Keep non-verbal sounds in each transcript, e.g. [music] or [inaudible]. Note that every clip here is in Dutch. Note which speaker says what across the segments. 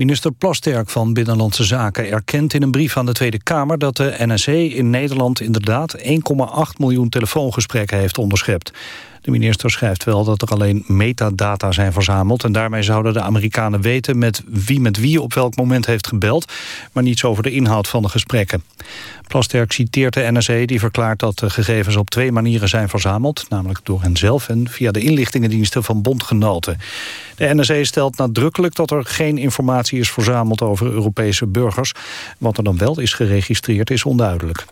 Speaker 1: Minister Plasterk van Binnenlandse Zaken erkent in een brief aan de Tweede Kamer... dat de NSC in Nederland inderdaad 1,8 miljoen telefoongesprekken heeft onderschept. De minister schrijft wel dat er alleen metadata zijn verzameld... en daarmee zouden de Amerikanen weten met wie met wie op welk moment heeft gebeld... maar niets over de inhoud van de gesprekken. Plasterk citeert de NSE die verklaart dat de gegevens op twee manieren zijn verzameld... namelijk door henzelf en via de inlichtingendiensten van bondgenoten. De NSE stelt nadrukkelijk dat er geen informatie is verzameld over Europese burgers. Wat er dan wel is geregistreerd is onduidelijk.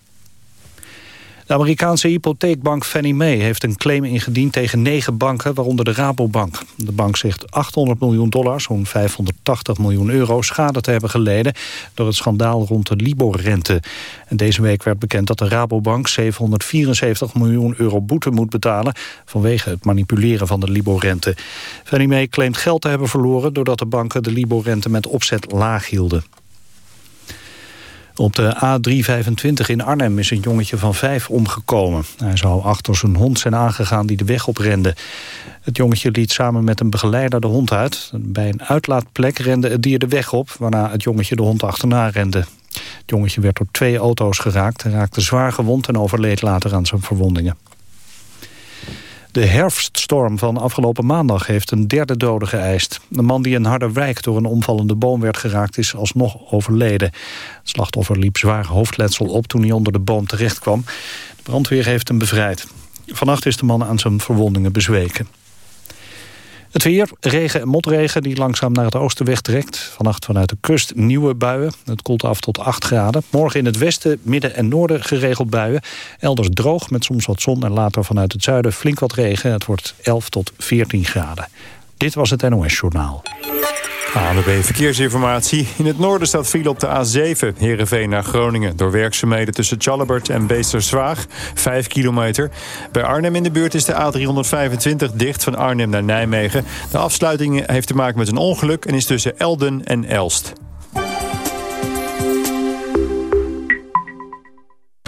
Speaker 1: De Amerikaanse hypotheekbank Fannie Mae heeft een claim ingediend tegen negen banken, waaronder de Rabobank. De bank zegt 800 miljoen dollar, zo'n 580 miljoen euro, schade te hebben geleden door het schandaal rond de Libor-rente. En deze week werd bekend dat de Rabobank 774 miljoen euro boete moet betalen vanwege het manipuleren van de Libor-rente. Fannie Mae claimt geld te hebben verloren doordat de banken de Libor-rente met opzet laag hielden. Op de A325 in Arnhem is een jongetje van vijf omgekomen. Hij zou achter zijn hond zijn aangegaan die de weg oprende. Het jongetje liet samen met een begeleider de hond uit. Bij een uitlaatplek rende het dier de weg op... waarna het jongetje de hond achterna rende. Het jongetje werd door twee auto's geraakt. Raakte zwaar gewond en overleed later aan zijn verwondingen. De herfststorm van afgelopen maandag heeft een derde dode geëist. De man die in Harderwijk door een omvallende boom werd geraakt... is alsnog overleden. Het slachtoffer liep zwaar hoofdletsel op toen hij onder de boom terecht kwam. De brandweer heeft hem bevrijd. Vannacht is de man aan zijn verwondingen bezweken. Het weer, regen en motregen die langzaam naar het oosten wegtrekt. Vannacht vanuit de kust nieuwe buien. Het koelt af tot 8 graden. Morgen in het westen, midden en noorden geregeld buien. Elders droog met soms wat zon en later vanuit het zuiden flink wat regen. Het wordt 11 tot 14 graden. Dit was het NOS Journaal.
Speaker 2: ANWB Verkeersinformatie. In het noorden staat file op de A7, Heerenveen naar Groningen... door werkzaamheden tussen Tjallebert en Beesterswaag, 5 kilometer. Bij Arnhem in de buurt is de A325 dicht van Arnhem naar Nijmegen. De afsluiting heeft te maken met een ongeluk... en is tussen Elden en Elst.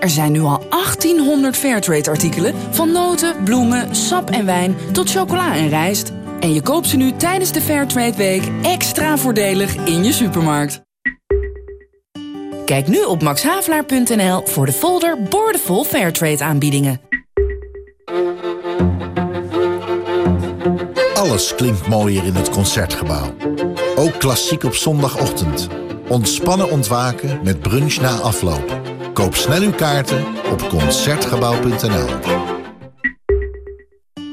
Speaker 3: Er zijn nu al 1800 Fairtrade-artikelen... van noten, bloemen, sap en wijn tot chocola en rijst. En je koopt ze nu tijdens de Fairtrade Week extra voordelig in je supermarkt. Kijk nu op maxhavelaar.nl voor de folder Boordevol Fairtrade aanbiedingen.
Speaker 4: Alles klinkt mooier in het Concertgebouw. Ook klassiek op zondagochtend. Ontspannen ontwaken met brunch na afloop. Koop snel uw kaarten op Concertgebouw.nl.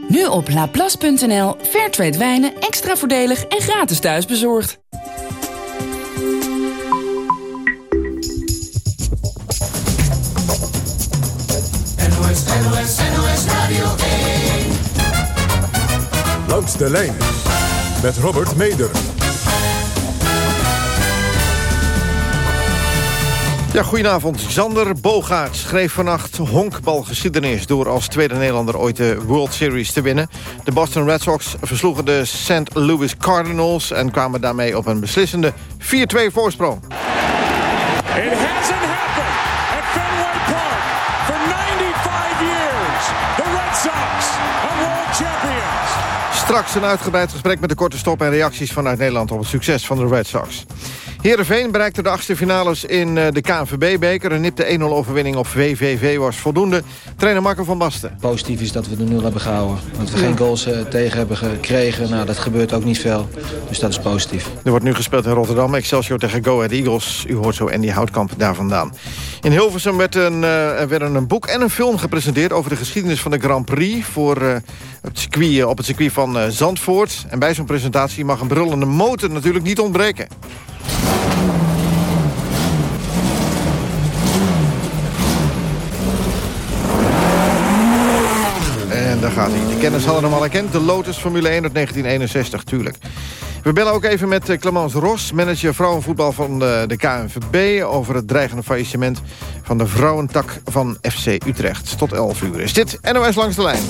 Speaker 3: Nu op laplace.nl. Fairtrade wijnen extra voordelig en gratis thuisbezorgd.
Speaker 5: NOS, NOS, NOS Radio 1.
Speaker 6: Langs de lijn met Robert Meder.
Speaker 7: Ja, goedenavond. Xander Bogaert schreef vannacht honkbalgeschiedenis... door als tweede Nederlander ooit de World Series te winnen. De Boston Red Sox versloegen de St. Louis Cardinals... en kwamen daarmee op een beslissende 4-2 voorsprong.
Speaker 8: It hasn't happened at Fenway Park for 95 years. The Red Sox are world champions.
Speaker 7: Straks een uitgebreid gesprek met de korte stop en reacties vanuit Nederland... op het succes van de Red Sox. Heerenveen bereikte de achtste finales in eh, de KNVB-beker. Een nipte 1-0 overwinning op VVV was voldoende. Trainer Marco van Basten.
Speaker 9: Positief is dat we de 0 hebben gehouden. Dat we geen goals uh, tegen hebben gekregen. Nou, dat gebeurt ook niet veel. Dus dat is positief.
Speaker 7: Er wordt nu gespeeld in Rotterdam. Excelsior tegen Go Ahead Eagles. U hoort zo Andy Houtkamp daar vandaan. In Hilversum werd een, uh, er werden een boek en een film gepresenteerd... over de geschiedenis van de Grand Prix... Voor, het circuit, op het circuit van Zandvoort. En bij zo'n presentatie mag een brullende motor natuurlijk niet ontbreken. En daar gaat hij. De kennis hadden hem al herkend. De Lotus Formule 1 uit 1961, tuurlijk. We bellen ook even met eh, Clemence Ros, manager vrouwenvoetbal van de, de KNVB... over het dreigende faillissement van de vrouwentak van FC Utrecht. Tot 11 uur is dit NOS Langs de Lijn.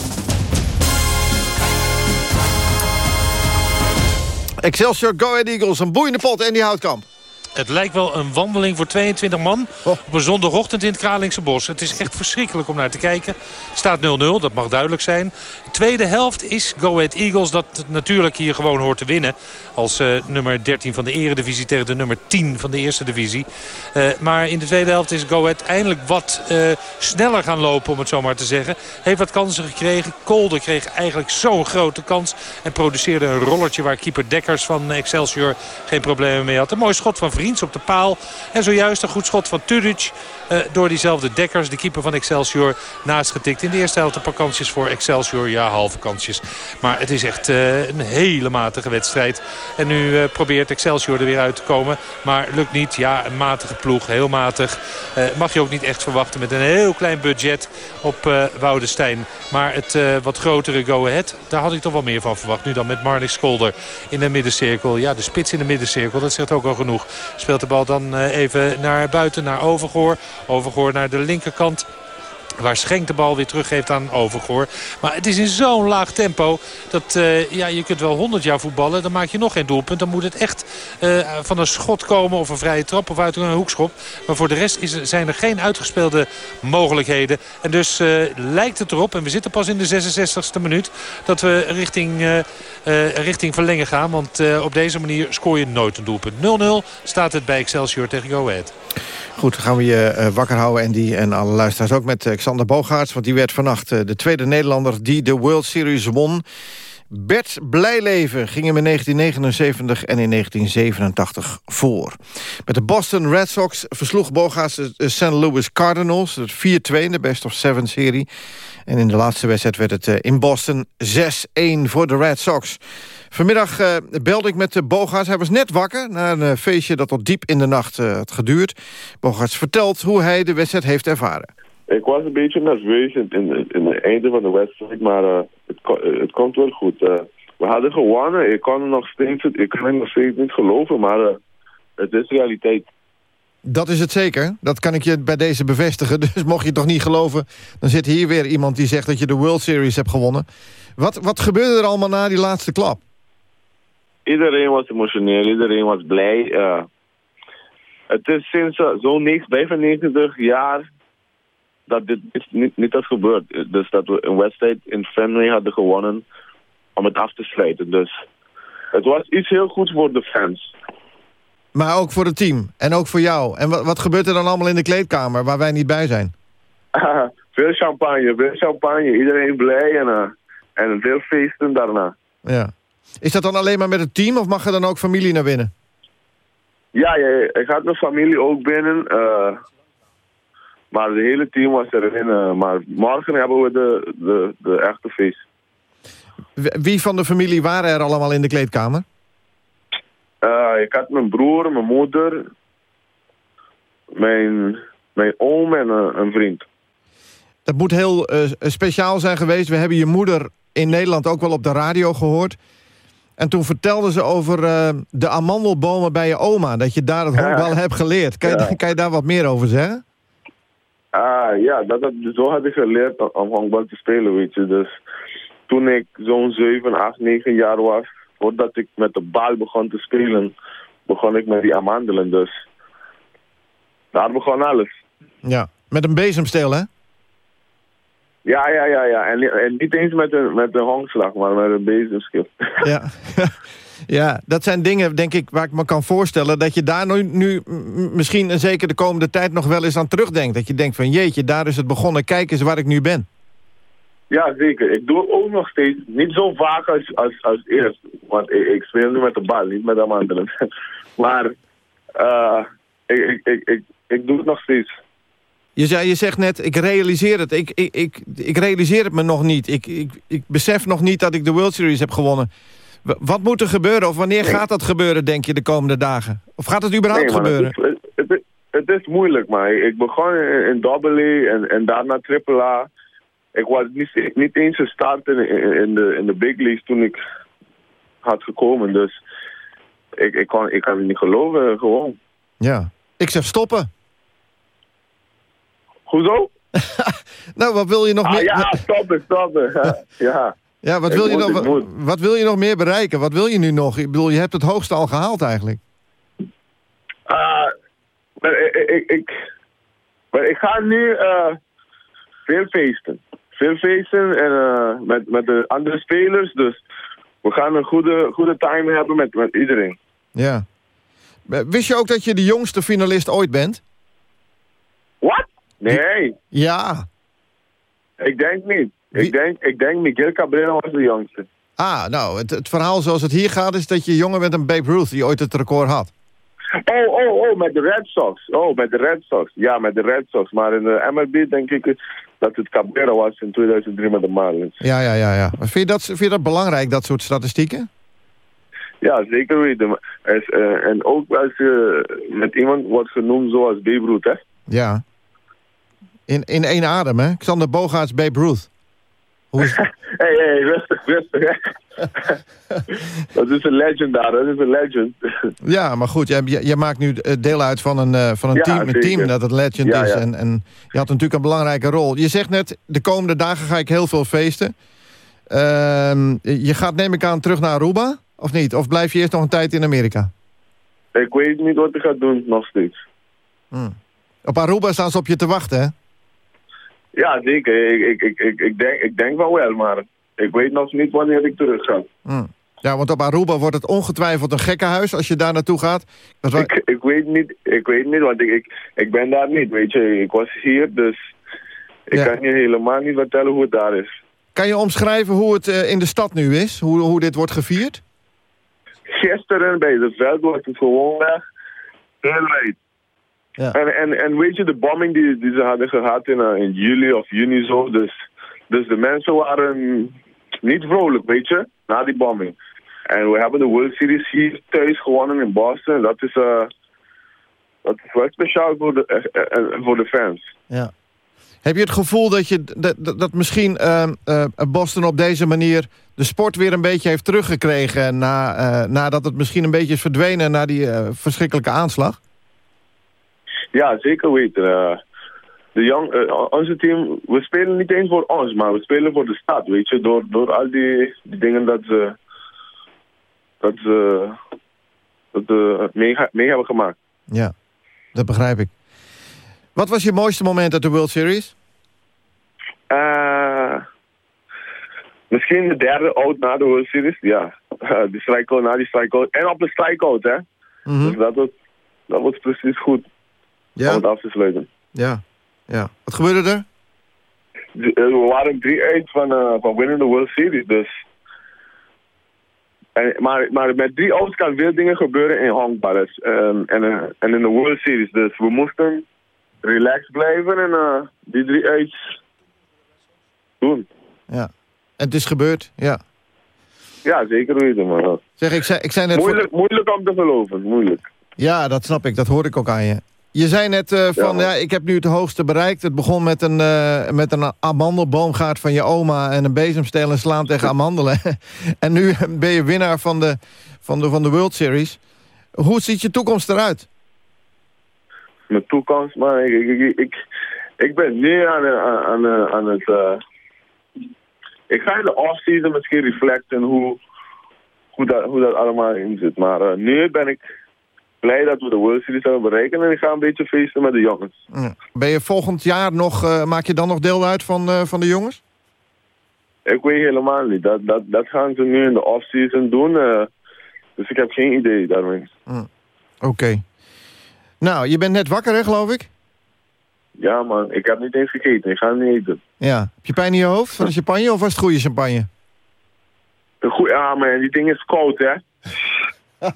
Speaker 7: Excelsior Go Ahead Eagles, een boeiende pot en die houtkamp.
Speaker 10: Het lijkt wel een wandeling voor 22 man op een zondagochtend in het Kralingse Bos. Het is echt verschrikkelijk om naar te kijken. staat 0-0, dat mag duidelijk zijn. De tweede helft is Go Ahead Eagles dat natuurlijk hier gewoon hoort te winnen. Als uh, nummer 13 van de eredivisie tegen de nummer 10 van de eerste divisie. Uh, maar in de tweede helft is Go Ahead eindelijk wat uh, sneller gaan lopen om het zo maar te zeggen. Heeft wat kansen gekregen. Kolder kreeg eigenlijk zo'n grote kans. En produceerde een rollertje waar keeper Dekkers van Excelsior geen problemen mee had. Een mooi schot van Vriend op de paal. En zojuist een goed schot van Tudic door diezelfde Dekkers, de keeper van Excelsior, naast getikt. In de eerste helft een paar kansjes voor Excelsior. Ja, halve kansjes. Maar het is echt uh, een hele matige wedstrijd. En nu uh, probeert Excelsior er weer uit te komen. Maar lukt niet. Ja, een matige ploeg. Heel matig. mag je ook niet echt verwachten met een heel klein budget op Woudestein. Maar het wat grotere go-ahead, daar had ik toch wel meer van verwacht. Nu dan met Marnix Skolder in de middencirkel. Ja, de spits in de middencirkel, dat zegt ook al genoeg. Speelt de bal dan even naar buiten, naar Overgoor. Overgoor naar de linkerkant. Waar Schenk de bal weer teruggeeft aan Overgoor. Maar het is in zo'n laag tempo dat uh, ja, je kunt wel 100 jaar voetballen. Dan maak je nog geen doelpunt. Dan moet het echt uh, van een schot komen of een vrije trap of uit een hoekschop. Maar voor de rest is, zijn er geen uitgespeelde mogelijkheden. En dus uh, lijkt het erop, en we zitten pas in de 66e minuut... dat we richting, richting verlengen gaan. Want op deze manier scoor je nooit een doelpunt. 0-0 staat het bij Excelsior tegen Go Ahead.
Speaker 7: Goed, gaan we je wakker houden en die en alle luisteraars ook met uh, Xander Bogaerts. Want die werd vannacht uh, de tweede Nederlander die de World Series won. Bert Blijleven ging hem in 1979 en in 1987 voor. Met de Boston Red Sox versloeg Bogaerts de St. Louis Cardinals. Het 4-2 in de best of seven serie. En in de laatste wedstrijd werd het in Boston 6-1 voor de Red Sox. Vanmiddag belde ik met de Bogaerts. Hij was net wakker na een feestje dat tot diep in de nacht had geduurd. Bogaerts vertelt hoe hij de wedstrijd heeft ervaren.
Speaker 11: Ik was een beetje nerveus in, in, in het einde van de wedstrijd, maar het, het komt wel goed. we hadden gewonnen. Ik kan, nog steeds, ik kan het nog steeds niet geloven, maar het is realiteit.
Speaker 7: Dat is het zeker. Dat kan ik je bij deze bevestigen. [laughs] Dus mocht je het toch niet geloven... dan zit hier weer iemand die zegt dat je de World Series hebt gewonnen. Wat, wat gebeurde er allemaal na die laatste klap?
Speaker 11: Iedereen was emotioneel, iedereen was blij. Het is sinds zo'n 95 jaar dat dit niet, niet is gebeurd. Dus dat we een wedstrijd in Fenway hadden gewonnen om het af te sluiten. Dus het was iets heel goed voor de fans.
Speaker 7: Maar ook voor het team en ook voor jou. En wat, wat gebeurt er dan allemaal in de kleedkamer waar wij niet bij zijn? [laughs]
Speaker 11: veel champagne, veel champagne. Iedereen blij en, uh, en veel feesten daarna.
Speaker 7: Ja. Is dat dan alleen maar met het team of mag er dan ook familie naar binnen?
Speaker 11: Ja, ja, ja. ik had mijn familie ook binnen. Uh, maar het hele team was erin. Uh, maar morgen hebben we de, de, de echte feest.
Speaker 7: Wie van de familie waren er allemaal in de kleedkamer?
Speaker 11: Uh, ik had mijn broer, mijn moeder, mijn, mijn oom en een vriend.
Speaker 7: Dat moet heel speciaal zijn geweest. We hebben je moeder in Nederland ook wel op de radio gehoord. En toen vertelden ze over de amandelbomen bij je oma. Dat je daar het honkbal ja. hebt geleerd. Kan je, kan je, daar wat meer over zeggen?
Speaker 11: Ah, ja, dat, dat, zo had ik geleerd om honkbal te spelen, weet je. Dus toen ik zo'n 7, 8, 9 jaar was... voordat ik met de bal begon te spelen... begon ik met die amandelen, dus... Daar begon alles.
Speaker 7: Ja, met een bezemsteel, hè?
Speaker 11: Ja, ja, ja, ja. En, en niet eens met een, met een hongslag, maar met een bezemschil.
Speaker 7: Ja. [laughs] [laughs] ja, dat zijn dingen, denk ik, waar ik me kan voorstellen... dat je daar nu, nu misschien en zeker de komende tijd nog wel eens aan terugdenkt. Dat je denkt van, jeetje, daar is het begonnen. Kijk eens waar ik nu ben.
Speaker 11: Ja, zeker. Ik doe het ook nog steeds. Niet zo vaak als, als, als eerst. Want ik, ik speel nu met de bal, niet met de anderen. [laughs] maar uh, ik, ik, ik, ik, ik doe het nog steeds.
Speaker 7: Je, zei, je zegt net, ik realiseer het. Ik, ik, ik, ik realiseer het me nog niet. Ik, ik, ik besef nog niet dat ik de World Series heb gewonnen. Wat moet er gebeuren? Of wanneer gaat dat gebeuren, denk je, de komende dagen? Of gaat het überhaupt
Speaker 11: nee,
Speaker 7: gebeuren?
Speaker 11: Het is, het, het is, moeilijk, maar ik begon in, AA en, en daarna AAA. ik was niet, niet eens gestart in, in, in de, in de big leagues toen ik had gekomen. Dus ik, ik, kan, ik kan het niet geloven, gewoon.
Speaker 7: Ja. Ik zeg stoppen.
Speaker 11: Hoezo? [laughs]
Speaker 7: Nou, wat wil je nog
Speaker 11: Ah,
Speaker 7: meer...
Speaker 11: ja, stoppen, stoppen. [laughs] ja.
Speaker 7: Ja, wat
Speaker 11: Ik
Speaker 7: wil, je
Speaker 11: moet,
Speaker 7: nog, wat wil je nog meer bereiken? Wat wil je nu nog? Ik bedoel, je hebt het hoogste al gehaald eigenlijk.
Speaker 11: Ah, maar ik, ik, ik, maar ik ga nu eh, veel feesten. Veel feesten en, eh, met, met de andere spelers. Dus we gaan een goede, goede time hebben met, met iedereen.
Speaker 7: Ja. Wist je ook dat je de jongste finalist ooit bent?
Speaker 11: Wat? Nee,
Speaker 7: Ja.
Speaker 11: ik denk niet. Ik denk, ik denk Miguel Cabrera was de jongste.
Speaker 7: Ah, nou, het, het verhaal zoals het hier gaat... is dat je jonger bent dan Babe Ruth, die ooit het record had.
Speaker 11: Oh, oh, oh, met de Red Sox. Oh, met de Red Sox. Ja, met de Red Sox. Maar in de MLB denk ik eh, dat het Cabrera was in 2003 met de Marlins.
Speaker 7: Ja, ja, ja. ja. Vind, je dat, vind je dat belangrijk, dat soort statistieken?
Speaker 11: Ja, zeker weten. Eh, en ook als je met iemand wordt genoemd zoals Babe Ruth, hè?
Speaker 7: Ja. In, in één adem, hè? Xander Bogaerts, Babe Ruth. Hoe is
Speaker 11: Hé, [laughs] hey, hey, rustig, rustig, [laughs] dat is een legend daar, dat is een legend.
Speaker 7: Ja, maar goed, jij, maakt nu eh, deel uit van een, eh, van een,
Speaker 11: Ja,
Speaker 7: team, een team dat het legend
Speaker 11: Ja,
Speaker 7: is.
Speaker 11: ja.
Speaker 7: En, en je had natuurlijk een belangrijke rol. Je zegt net, de komende dagen ga ik heel veel feesten. Ehm, je gaat, neem ik aan, terug naar Aruba? Of niet? Of blijf je eerst nog een tijd in Amerika?
Speaker 11: Ik weet niet wat ik ga doen, nog steeds.
Speaker 7: Op Aruba staan ze op je te wachten, hè?
Speaker 11: Ja, zeker. Ik, ik, ik, ik, denk, ik denk wel wel, maar ik weet nog niet wanneer ik terug ga.
Speaker 7: Hm. Ja, want op Aruba wordt het ongetwijfeld een gekkenhuis als je daar naartoe gaat. Dat
Speaker 11: Ik, ik weet niet, ik weet niet, want ik, ik, ik ben daar niet, weet je. Ik was hier, dus ik
Speaker 7: Ja.
Speaker 11: kan je helemaal niet vertellen hoe het daar is.
Speaker 7: Kan je omschrijven hoe het eh, in de stad nu is? Hoe, hoe dit wordt gevierd?
Speaker 11: Gisteren bij het veld was het gewoon weg. Heel leid.
Speaker 7: Ja.
Speaker 11: En, en, en weet je, de bombing die, die ze hadden gehad in, eh, in juli of juni zo. Dus, dus de mensen waren niet vrolijk, weet je, na die bombing. En we hebben de World Series hier thuis gewonnen in Boston. Dat is, eh dat is wel speciaal voor de, eh, voor de fans.
Speaker 7: Ja. Heb je het gevoel dat, je, dat, dat, dat misschien Boston op deze manier de sport weer een beetje heeft teruggekregen... Na, nadat het misschien een beetje is verdwenen na die verschrikkelijke aanslag?
Speaker 11: Ja, zeker weten. eh. de young, eh, onze team, we spelen niet eens voor ons, maar we spelen voor de stad, weet je. Door, door al die, die dingen dat ze, dat ze, dat ze mee, mee hebben gemaakt.
Speaker 7: Ja, dat begrijp ik. Wat was je mooiste moment uit de World Series?
Speaker 11: Eh, misschien de derde out na de World Series, ja. [laughs] die strikeout na die strikeout. En op de strikeout, hè.
Speaker 7: Mhm.
Speaker 11: Dus dat was, dat was precies goed
Speaker 7: Ja?
Speaker 11: om het af te sluiten.
Speaker 7: Ja, ja. Wat gebeurde er?
Speaker 11: Eh, we waren drie uit van, eh, van winnen de World Series, dus... En, maar, maar met drie outs kan veel dingen gebeuren in honkbal dus, ehm, en, eh, en in de World Series. Dus we moesten relaxed blijven en die drie outs doen.
Speaker 7: Ja. En het is gebeurd, ja.
Speaker 11: Ja, zeker weten, man.
Speaker 7: Zeg, ik zei, ik zei net... voor-
Speaker 11: Moeilijk, moeilijk om te geloven, moeilijk.
Speaker 7: Ja, dat snap ik. Dat hoor ik ook aan je. Je zei net eh, van, ja.
Speaker 11: Ja.
Speaker 7: ik heb nu het hoogste bereikt. Het begon met een, eh, met een amandelboomgaard van je oma... en een bezemsteel en slaan tegen amandelen. [laughs] en nu [laughs] ben je winnaar van de, van, de, van de World Series. Hoe ziet je toekomst eruit?
Speaker 11: Mijn toekomst, maar ik, ik, ik, ik, ik ben nu aan, aan, aan, aan het... eh, ik ga in de off-season misschien reflecten hoe, hoe, dat, hoe dat allemaal in zit. Maar eh, nu ben ik blij dat we de World Series hebben bereikt. En ik ga een beetje feesten met de jongens.
Speaker 7: Ben je volgend jaar nog... eh, maak je dan nog deel uit van, eh, van de jongens?
Speaker 11: Ik weet helemaal niet. Dat, dat, dat gaan ze nu in de off-season doen. eh, dus ik heb geen idee daarmee.
Speaker 7: Oké. Nou, je bent net wakker, hè, geloof ik?
Speaker 11: Ja man, ik heb niet eens gegeten. Ik ga niet eten.
Speaker 7: Ja. Heb je pijn in je hoofd van de champagne of was het goede champagne?
Speaker 11: Goeie, ja man, die ding is koud hè. [laughs]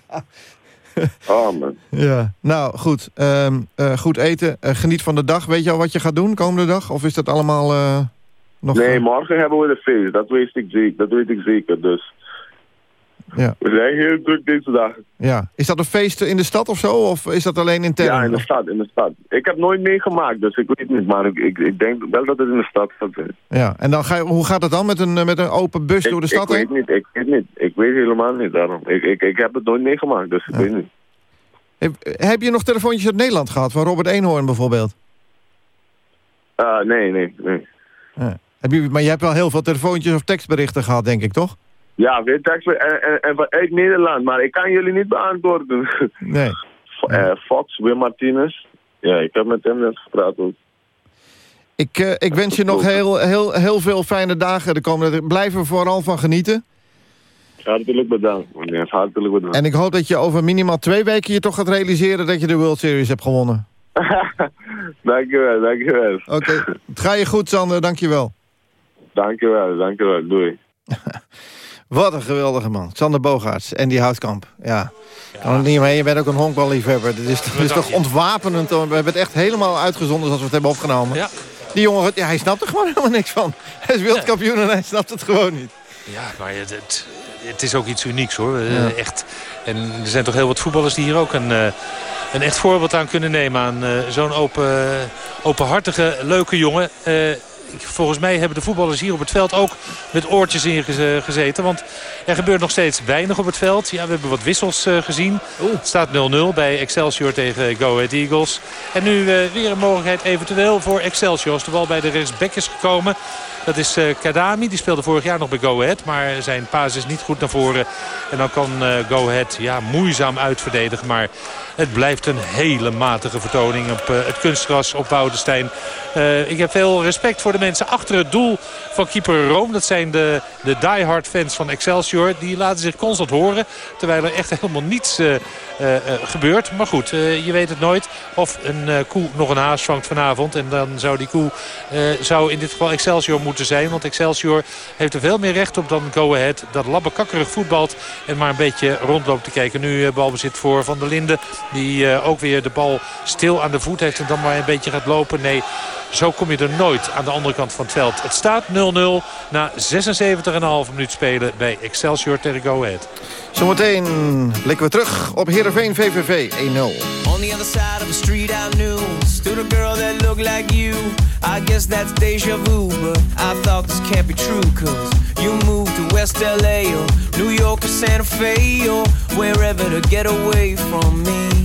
Speaker 11: [laughs] oh man.
Speaker 7: Ja. Nou, goed. Ehm, eh, goed eten. Eh, geniet van de dag. Weet je al wat je gaat doen komende dag? Of is dat allemaal eh, nog...
Speaker 11: Nee, morgen hebben we de feest. Dat weet ik zeker. Dat weet ik zeker. Dus
Speaker 7: Ja.
Speaker 11: We zijn heel druk deze dagen.
Speaker 7: Ja. Is dat een feest in de stad of zo? Of is dat alleen intern?
Speaker 11: Ja, in de stad, in de stad. Ik heb nooit meegemaakt, dus ik weet niet. Maar ik, ik, ik denk wel dat het in de stad gaat zijn.
Speaker 7: Ja. En dan ga je, hoe gaat het dan met een, eh, met een open bus door de
Speaker 11: Ik
Speaker 7: stad heen?
Speaker 11: weet niet, ik weet niet. Ik weet helemaal niet daarom. Ik, ik, ik heb het nooit meegemaakt, dus ik weet niet.
Speaker 7: Heb, heb je nog telefoontjes uit Nederland gehad? Van Robert Eenhoorn bijvoorbeeld?
Speaker 11: Ah, nee, nee, nee.
Speaker 7: Ja. Heb je, maar je hebt wel heel veel telefoontjes of tekstberichten gehad, denk ik, toch?
Speaker 11: Ja, weet tekst en, en, en vanuit Nederland, maar ik kan jullie niet beantwoorden. [laughs]
Speaker 7: Nee.
Speaker 11: Eh, Fox, Wim Martinez. Ja, ik heb met hem net gepraat ook.
Speaker 7: Ik, eh, ik wens je nog heel, heel, heel veel fijne dagen de komende Blijf er vooral van genieten.
Speaker 11: Hartelijk bedankt, meneer. Hartelijk bedankt.
Speaker 7: En ik hoop dat je over minimaal twee weken je toch gaat realiseren... dat je de World Series hebt gewonnen. [laughs]
Speaker 11: dankjewel, dankjewel.
Speaker 7: Oké, het gaat je goed, Sander. Dankjewel.
Speaker 11: Dankjewel, dankjewel. Doei. [laughs]
Speaker 7: Wat een geweldige man. Sander Bogaerts en die Houtkamp. Ja. Kan er niet mee. Je bent ook een honkballiefhebber. Dit is, dit is toch ontwapenend. We hebben het echt helemaal uitgezonden zoals we het hebben opgenomen.
Speaker 10: Ja.
Speaker 7: Die jongen, ja, hij snapt er gewoon helemaal niks van. Hij is wereldkampioen en hij snapt het gewoon niet.
Speaker 10: Ja, maar het, het, het is ook iets unieks hoor. Eh,
Speaker 7: Ja.
Speaker 10: Echt. En er zijn toch heel wat voetballers die hier ook een, eh, een echt voorbeeld aan kunnen nemen. Aan eh, zo'n open, openhartige, leuke jongen. Volgens mij hebben de voetballers hier op het veld ook met oortjes in geze- gezeten. Want er gebeurt nog steeds weinig op het veld. Ja, we hebben wat wissels eh, gezien. Het staat 0-0 bij Excelsior tegen Go Ahead Eagles. En nu eh, weer een mogelijkheid eventueel voor Excelsior. Als de bal bij de rechtsback is gekomen. Dat is eh, Kadami. Die speelde vorig jaar nog bij Go Ahead. Maar zijn paas is niet goed naar voren. En dan kan Go Ahead ja, moeizaam uitverdedigen. Maar het blijft een hele matige vertoning op het kunstgras op Boudestein. Eh, ik heb veel respect voor de mensen achter het doel van keeper Room. Dat zijn de, de diehard fans van Excelsior. Die laten zich constant horen. Terwijl er echt helemaal niets eh, eh, eh, gebeurt. Maar goed, je weet het nooit. Of een koe nog een haas vangt vanavond. En dan zou die koe zou in dit geval Excelsior moeten zijn. Want Excelsior heeft er veel meer recht op dan Go Ahead. Dat labbekakkerig voetbalt en maar een beetje rondloopt te kijken. Nu balbezit voor Van der Linden. Die ook weer de bal stil aan de voet heeft en dan maar een beetje gaat lopen. Nee, zo kom je er nooit aan de andere kant van het veld. Het staat 0-0 na 76,5 minuut spelen bij Excelsior tegen Go Ahead.
Speaker 7: Zometeen blikken we terug op Heerenveen VVV 1-0.
Speaker 12: On the other side of the street I knew Stood a girl that looked like you I guess that's deja vu But I thought this can't be true Cause you moved to West LA Or New York or Santa Fe Or wherever to get away from me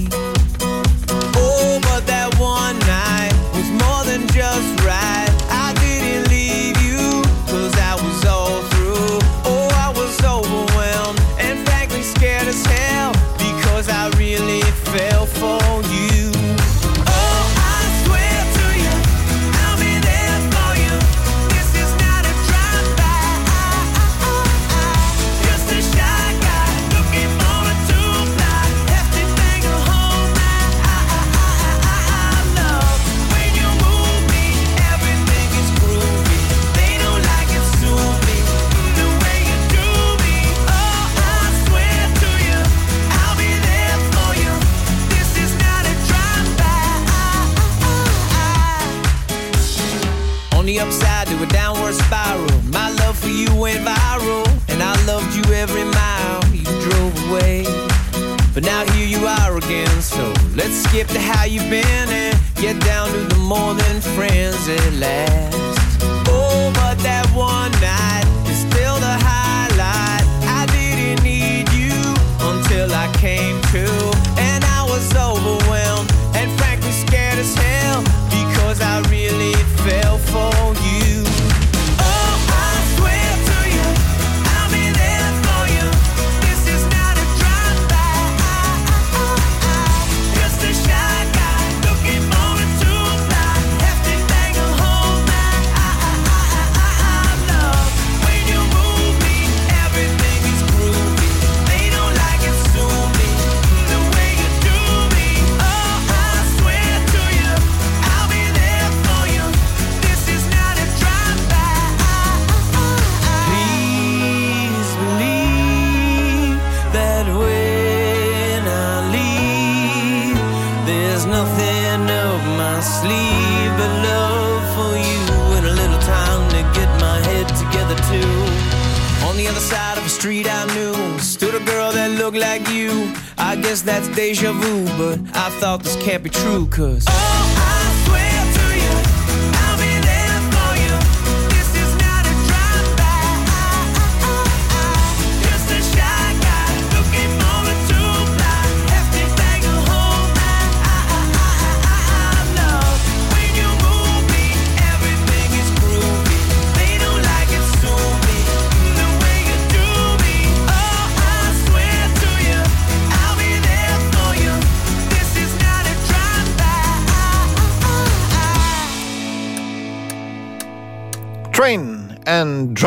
Speaker 12: But now here you are again. So let's skip to how you've been And get down to the more than friends at last. Oh, but that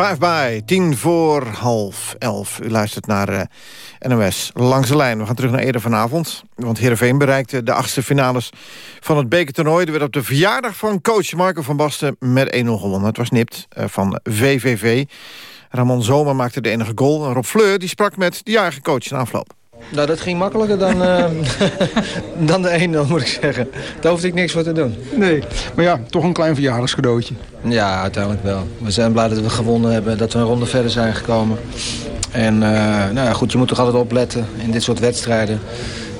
Speaker 12: Drive-By,
Speaker 7: tien voor half elf. U luistert naar eh, NOS Langs de Lijn. We gaan terug naar eerder vanavond. Want Heerenveen bereikte de achtste finales van het bekertoernooi. Er werd op de verjaardag van coach Marco van Basten met 1-0 gewonnen. Het was nipt eh, van VVV. Ramon Zomer maakte de enige goal. Rob Fleur die sprak met de jarige coach in afloop.
Speaker 9: Nou, dat ging makkelijker dan, eh, [laughs] dan de 1-0, moet ik zeggen. Daar hoefde ik niks voor te doen.
Speaker 13: Nee, maar ja, toch een klein verjaardagscadeautje.
Speaker 9: Ja, uiteindelijk wel. We zijn blij dat we gewonnen hebben, dat we een ronde verder zijn gekomen. En eh, nou ja, goed, je moet toch altijd opletten in dit soort wedstrijden.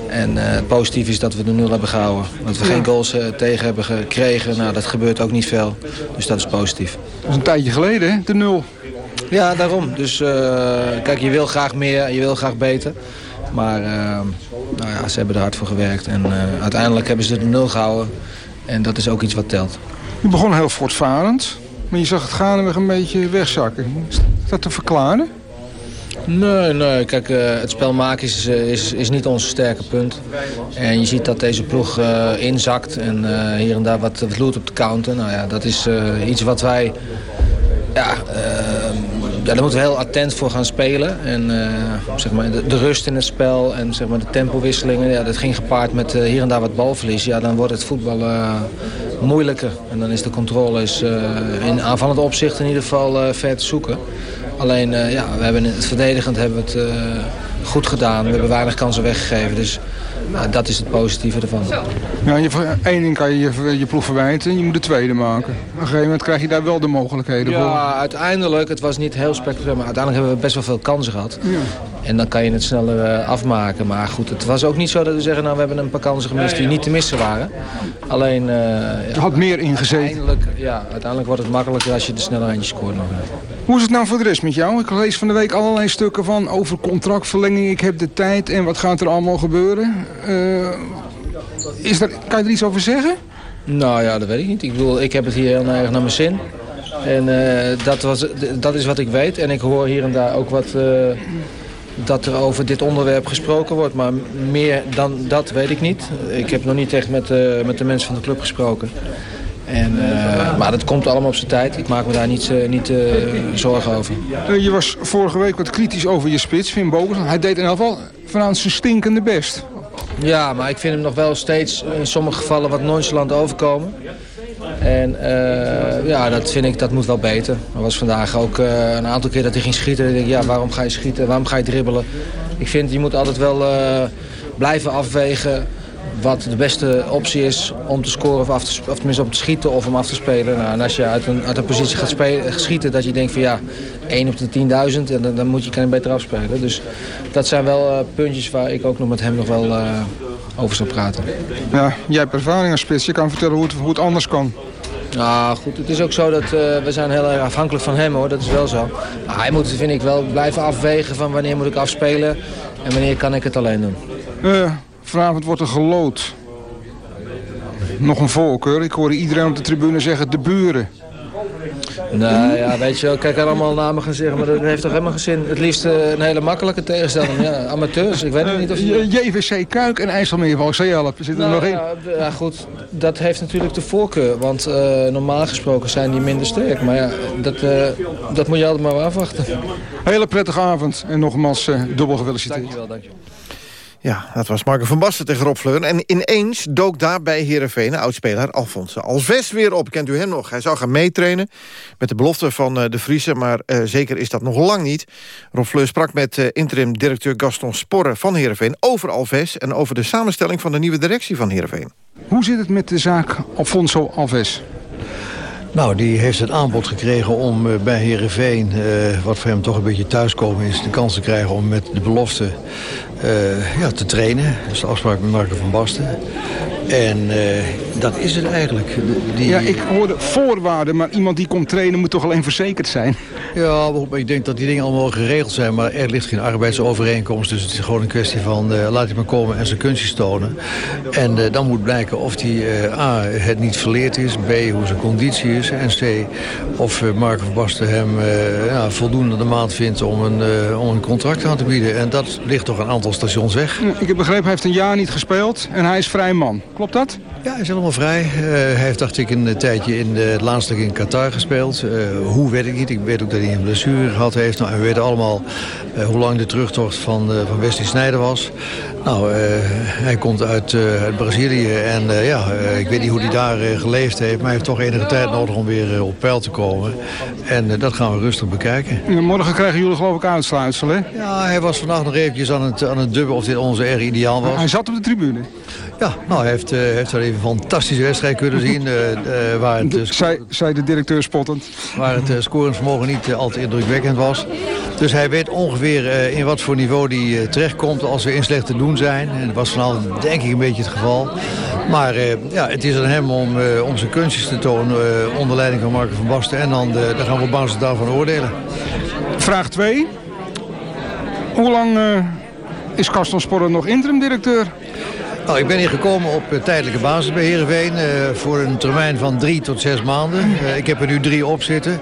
Speaker 9: En eh, het positieve is dat we de nul hebben gehouden. Dat we geen goals eh, tegen hebben gekregen. Nou, dat gebeurt ook niet veel. Dus dat is positief.
Speaker 13: Dat is een tijdje geleden, hè, de nul.
Speaker 9: Ja, daarom. Dus eh, kijk, je wil graag meer, je wil graag beter. Maar eh, nou ja, ze hebben er hard voor gewerkt. En eh, uiteindelijk hebben ze de nul gehouden. En dat is ook iets wat telt.
Speaker 13: Je begon heel voortvarend, maar je zag het gaandeweg een beetje wegzakken. Is dat te verklaren?
Speaker 9: Nee, nee. Kijk, eh, het spel maken is, is, is niet ons sterke punt. En je ziet dat deze ploeg inzakt en hier en daar wat vloeit op de counter. Nou ja, dat is iets wat wij... Ja, ja, daar moeten we heel attent voor gaan spelen. En eh, zeg maar, de, rust in het spel en zeg maar, de tempowisselingen, ja, dat ging gepaard met eh, hier en daar wat balverlies. Ja, dan wordt het voetbal eh, moeilijker. En dan is de controle is, in aanvallend opzicht in ieder geval ver te zoeken. Alleen, ja, we hebben in het verdedigend hebben we het goed gedaan. We hebben weinig kansen weggegeven. Dus nou, dat is het positieve ervan.
Speaker 13: Ja, je, één ding kan je, je je ploeg verwijten, je moet de tweede maken. Op een gegeven moment krijg je daar wel de mogelijkheden voor.
Speaker 9: Ja, uiteindelijk, het was niet heel spectaculair, maar uiteindelijk hebben we best wel veel kansen gehad. En dan kan je het sneller eh, afmaken. Maar goed, het was ook niet zo dat we zeggen, nou we hebben een paar kansen gemist die niet te missen waren. Alleen... eh,
Speaker 13: Je had meer ingezeten.
Speaker 9: Uiteindelijk, ja, uiteindelijk wordt het makkelijker als je de sneller eentje scoort. nog.
Speaker 13: Hoe is het nou voor de rest met jou? Ik lees van de week allerlei stukken van over contractverlenging. Ik heb de tijd en wat gaat er allemaal gebeuren. Eh, is er, kan je er iets over zeggen?
Speaker 9: Nou ja, dat weet ik niet. Ik bedoel, ik heb het hier heel erg naar mijn zin. En eh, dat, was, dat is wat ik weet. En ik hoor hier en daar ook wat... eh, dat er over dit onderwerp gesproken wordt. Maar meer dan dat weet ik niet. Ik heb nog niet echt met, met de mensen van de club gesproken. En, eh, maar dat komt allemaal op zijn tijd. Ik maak me daar niet, eh, niet eh, zorgen over.
Speaker 13: Je was vorige week wat kritisch over je spits, Finn Bogus. Hij deed in elk geval vanuit zijn stinkende best.
Speaker 9: Ja, maar ik vind hem nog wel steeds in sommige gevallen wat nonchalant overkomen. En ja, dat vind ik, dat moet wel beter. Er was vandaag ook een aantal keer dat hij ging schieten. Ik denk, ja, waarom ga je schieten? Waarom ga je dribbelen? Ik vind, je moet altijd wel blijven afwegen wat de beste optie is om te scoren of, af te, of tenminste om te schieten of om af te spelen. Nou, en als je uit een, uit een positie gaat spelen, schieten dat je denkt van ja, 1 op de 10.000 en dan, dan moet je, kan je beter afspelen. Dus dat zijn wel eh, puntjes waar ik ook nog met hem nog wel eh, over zal praten.
Speaker 13: Ja, jij hebt ervaring als spits. Je kan vertellen hoe het, hoe het anders kan.
Speaker 9: Nou goed, het is ook zo dat eh, we zijn heel erg afhankelijk van hem hoor, dat is wel zo. Maar hij moet, vind ik, wel blijven afwegen van wanneer moet ik afspelen en wanneer kan ik het alleen doen.
Speaker 13: Eh, vanavond wordt er gelood. Nog een voorkeur. Ik hoorde iedereen op de tribune zeggen de buren.
Speaker 9: Nou ja, weet je wel, kijk allemaal namen gaan zeggen, maar dat heeft toch helemaal geen zin. Het liefst eh, een hele makkelijke tegenstelling. Ja, amateurs, ik weet het niet of...
Speaker 13: J- JVC Kuik en IJsselmeer CL zitten er
Speaker 9: Nou,
Speaker 13: nog in.
Speaker 9: ja, ja, goed, dat heeft natuurlijk de voorkeur. Want eh, normaal gesproken zijn die minder sterk. Maar ja, dat, eh, dat moet je altijd maar afwachten.
Speaker 13: Hele prettige avond en nogmaals eh, dubbel gefeliciteerd.
Speaker 9: Dankjewel, dankjewel.
Speaker 7: Ja, dat was Marco van Basten tegen Rob Fleur. En ineens dook daar bij Heerenveen oud-speler Alfonso Alves weer op. Kent u hem nog? Hij zou gaan meetrainen met de belofte van eh, de Friese... maar eh, zeker is dat nog lang niet. Rob Fleur sprak met eh, interim-directeur Gaston Sporre van Heerenveen... over Alves en over de samenstelling van de nieuwe directie van Heerenveen.
Speaker 13: Hoe zit het met de zaak Alfonso Alves?
Speaker 14: Nou, die heeft het aanbod gekregen om uh, bij Herenveen, uh, wat voor hem toch een beetje thuiskomen is, de kans te krijgen om met de belofte uh, ja, te trainen. Dat is de afspraak met Marco van Basten. En dat is het eigenlijk.
Speaker 15: Die... Ja, ik hoorde voorwaarden, maar iemand die komt trainen moet toch alleen verzekerd zijn?
Speaker 14: Ja, ik denk dat die dingen allemaal geregeld zijn, maar er ligt geen arbeidsovereenkomst. Dus het is gewoon een kwestie van laat hij maar komen en zijn kunstjes tonen. En dan moet blijken of hij A, het niet verleerd is, B, hoe zijn conditie is en C, of Marco van Basten hem ja, voldoende de maand vindt om een, om een contract aan te bieden. En dat ligt toch een aantal stations weg.
Speaker 15: Ik heb begrepen, hij heeft een jaar niet gespeeld en hij is vrij man. Klopt dat?
Speaker 14: Ja, hij is helemaal vrij. Uh, hij heeft, dacht ik, een tijdje in de, laatste in Qatar gespeeld. Uh, hoe weet ik niet. Ik weet ook dat hij een blessure gehad heeft. Nou, we weten allemaal hoe lang de terugtocht van, van Wesley Snijder was. Nou, hij komt uit, uit Brazilië en ja, ik weet niet hoe hij daar geleefd heeft. Maar hij heeft toch enige tijd nodig om weer op peil te komen. En dat gaan we rustig bekijken.
Speaker 15: Morgen krijgen jullie geloof ik uitsluitsel, hè?
Speaker 14: Ja, hij was vandaag nog eventjes aan het, aan het dubben of dit onze erg ideaal was.
Speaker 15: Hij zat op de tribune?
Speaker 14: Ja, nou, hij heeft, heeft wel even een fantastische wedstrijd kunnen zien. Waar het,
Speaker 15: zei, zei de directeur spottend.
Speaker 14: Waar het scoringsvermogen niet al te indrukwekkend was. Dus hij weet ongeveer in wat voor niveau die terechtkomt als we in slecht te doen zijn. En dat was vanavond denk ik een beetje het geval. Maar ja, het is aan hem om, zijn kunstjes te tonen onder leiding van Marco van Basten. En dan, dan gaan we op basis daarvan oordelen.
Speaker 15: Vraag 2. Hoe lang is Karsten Sporren nog interim-directeur?
Speaker 14: Nou, ik ben hier gekomen op uh, tijdelijke basis bij Heerenveen... Uh, voor een termijn van drie tot zes maanden. Uh, ik heb er nu drie op zitten.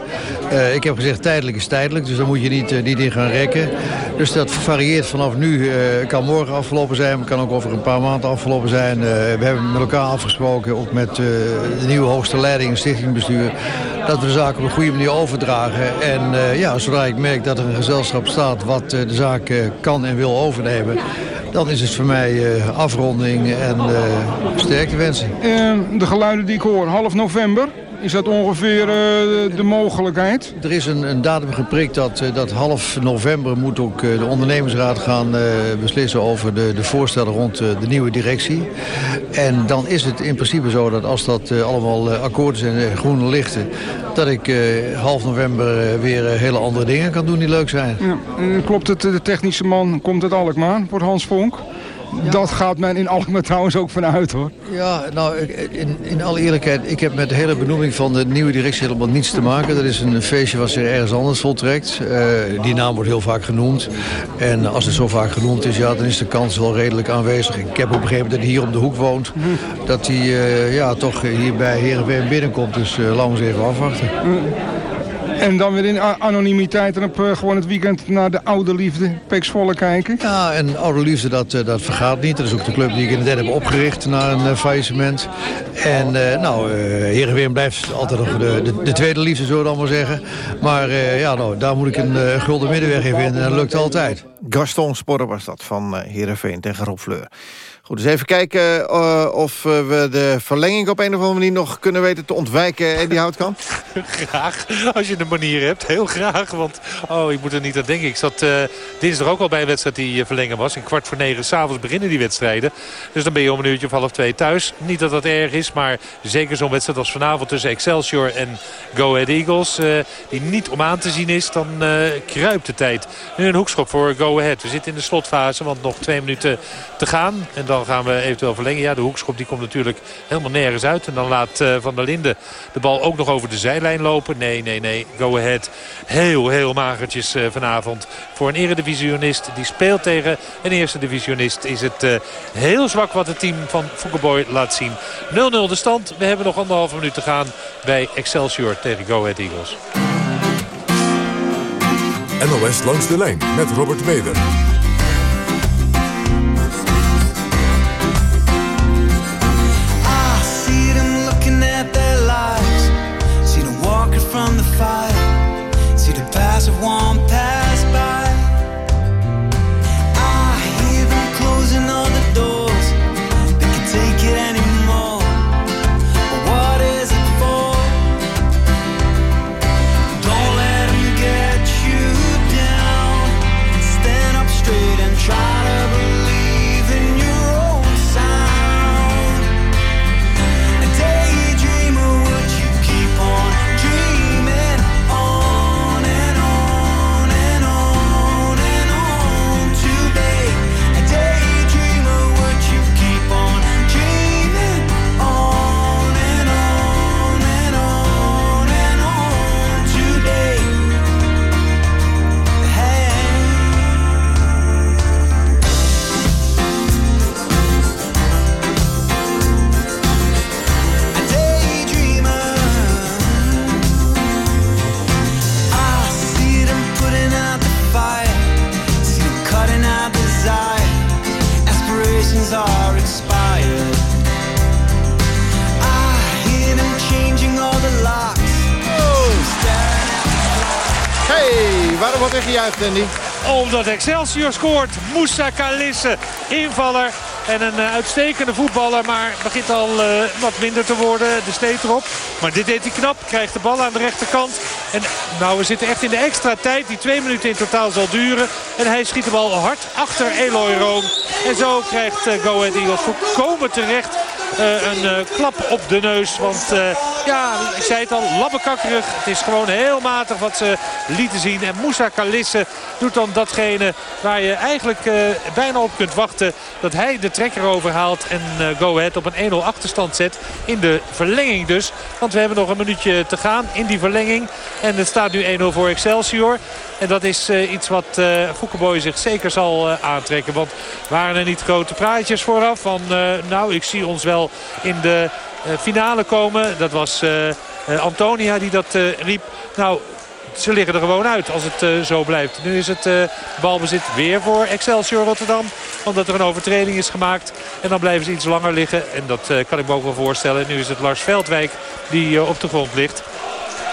Speaker 14: ik heb gezegd tijdelijk is tijdelijk, dus dan moet je niet, niet in gaan rekken. Dus dat varieert vanaf nu. kan morgen afgelopen zijn, maar kan ook over een paar maanden afgelopen zijn. we hebben met elkaar afgesproken, ook met de nieuwe hoogste leiding en stichtingbestuur... dat we de zaak op een goede manier overdragen. En ja, zodra ik merk dat er een gezelschap staat wat de zaak kan en wil overnemen dan is het voor mij uh, afronding en uh, sterkte wensen.
Speaker 15: de geluiden die ik hoor, half november, is dat ongeveer uh, de mogelijkheid?
Speaker 14: Er is een, een datum geprikt dat, dat half november moet ook de ondernemersraad gaan beslissen over de, de voorstellen rond de nieuwe directie. En dan is het in principe zo dat als dat allemaal akkoorden zijn en groene lichten, dat ik half november weer hele andere dingen kan doen die leuk zijn. Ja.
Speaker 15: klopt het, de technische man, komt het Alkmaar, wordt Hans Vonk? Dat gaat men in Alkmaar trouwens ook vanuit hoor.
Speaker 14: Ja, nou, in, in alle eerlijkheid, ik heb met de hele benoeming van de nieuwe directie helemaal niets te maken. Dat is een feestje wat zich ergens anders voltrekt. Uh, die naam wordt heel vaak genoemd. En als het zo vaak genoemd is, ja, dan is de kans wel redelijk aanwezig. Ik heb ook begrepen dat hij hier op de hoek woont. Dat hij uh, ja, toch hier bij Heerenveen binnenkomt. Dus uh, laten we eens even afwachten.
Speaker 15: En dan weer in anonimiteit en op uh, gewoon het weekend naar de oude liefde, Pex Volle kijken.
Speaker 14: Ja, en oude liefde dat, uh, dat vergaat niet. Dat is ook de club die ik in het heb opgericht na een uh, faillissement. En nou, Heerenveen blijft altijd nog de, de, de, tweede liefde, zullen we dan maar zeggen. Maar ja, nou, daar moet ik een gulden middenweg in vinden en dat lukt altijd.
Speaker 7: Gaston Sporren was dat van Heerenveen tegen Rob Fleur. Goed, dus even kijken uh, of uh, we de verlenging op een of andere manier nog kunnen weten te ontwijken, Eddie Houtkamp. [laughs]
Speaker 10: graag, als je een manier hebt. Heel graag, want oh, ik moet er niet aan denken. Ik zat uh, dinsdag ook al bij een wedstrijd die verlengen was. In kwart voor negen s'avonds beginnen die wedstrijden. Dus dan ben je om een uurtje of half twee thuis. Niet dat dat erg is, maar zeker zo'n wedstrijd als vanavond tussen Excelsior en Go Ahead Eagles. die niet om aan te zien is, dan kruipt de tijd. Nu een hoekschop voor Go Ahead. We zitten in de slotfase, want nog twee minuten te gaan. En dan dan gaan we eventueel verlengen. Ja, de hoekschop die komt natuurlijk helemaal nergens uit. En dan laat uh, Van der Linden de bal ook nog over de zijlijn lopen. Nee, nee, nee. Go ahead. Heel, heel magertjes uh, vanavond. Voor een eredivisionist die speelt tegen een eerste divisionist... is het uh, heel zwak wat het team van Foukeboy laat zien. 0-0 de stand. We hebben nog anderhalve minuut te gaan bij Excelsior tegen Go Ahead Eagles.
Speaker 6: NOS langs de lijn met Robert Meder.
Speaker 7: one
Speaker 10: Omdat Excelsior scoort. Moussa Kalisse, invaller. En een uh, uitstekende voetballer, maar begint al uh, wat minder te worden. De steed erop. Maar dit deed hij knap. Krijgt de bal aan de rechterkant. En nou, we zitten echt in de extra tijd. Die twee minuten in totaal zal duren. En hij schiet de bal hard achter Eloy Room. En zo krijgt uh, Go Ahead Eagles volkomen terecht een klap op de neus. Want ja, ik zei het al, labbekakkerig. Het is gewoon heel matig wat ze lieten zien. En Moussa Kalisse doet dan datgene waar je eigenlijk bijna op kunt wachten. Dat hij de trekker overhaalt en Go Ahead op een 1-0 achterstand zet. In de verlenging dus. Want we hebben nog een minuutje te gaan in die verlenging. En het staat nu 1-0 voor Excelsior. En dat is uh, iets wat uh, zich zeker zal uh, aantrekken. Want waren er niet grote praatjes vooraf van... nou, ik zie ons wel in de finale komen. Dat was Antonia die dat riep. Nou, ze liggen er gewoon uit als het zo blijft. Nu is het uh, balbezit weer voor Excelsior Rotterdam. Omdat er een overtreding is gemaakt. En dan blijven ze iets langer liggen. En dat kan ik me ook wel voorstellen. Nu is het Lars Veldwijk die op de grond ligt.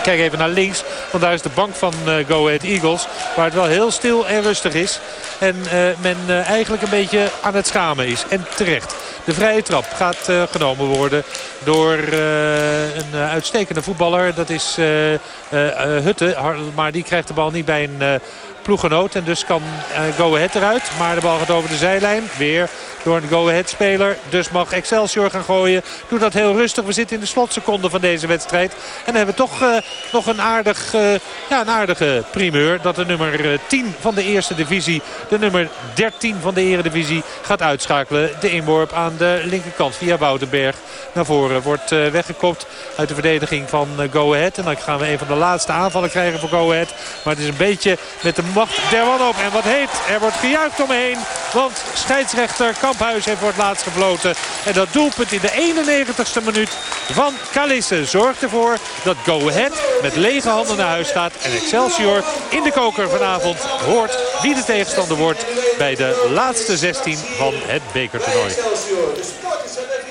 Speaker 10: Kijk even naar links, want daar is de bank van uh, Go Ahead Eagles. Waar het wel heel stil en rustig is. En uh, men uh, eigenlijk een beetje aan het schamen is. En terecht. De vrije trap gaat genomen worden door een uitstekende voetballer. Dat is Hutte. Maar die krijgt de bal niet bij een ploegenoot. En dus kan Go Ahead eruit. Maar de bal gaat over de zijlijn. Weer door een go-ahead speler. Dus mag Excelsior gaan gooien. Doet dat heel rustig. We zitten in de slotseconde van deze wedstrijd. En dan hebben we toch uh, nog een, aardig, uh, ja, een aardige primeur. Dat de nummer 10 van de eerste divisie, de nummer 13 van de eredivisie gaat uitschakelen. De inworp aan de linkerkant via Woudenberg naar voren. Wordt uh, weggekopt uit de verdediging van Go Ahead. En dan gaan we een van de laatste aanvallen krijgen voor Go Ahead. Maar het is een beetje met de macht der wanhoop. En wat heet, er wordt gejuicht omheen. Want scheidsrechter Kamphuis heeft voor het laatst gefloten. En dat doelpunt in de 91ste minuut van Kalisse zorgt ervoor dat Go Ahead met lege handen naar huis gaat. En Excelsior in de koker vanavond hoort wie de tegenstander wordt bij de laatste 16 van het bekertoernooi.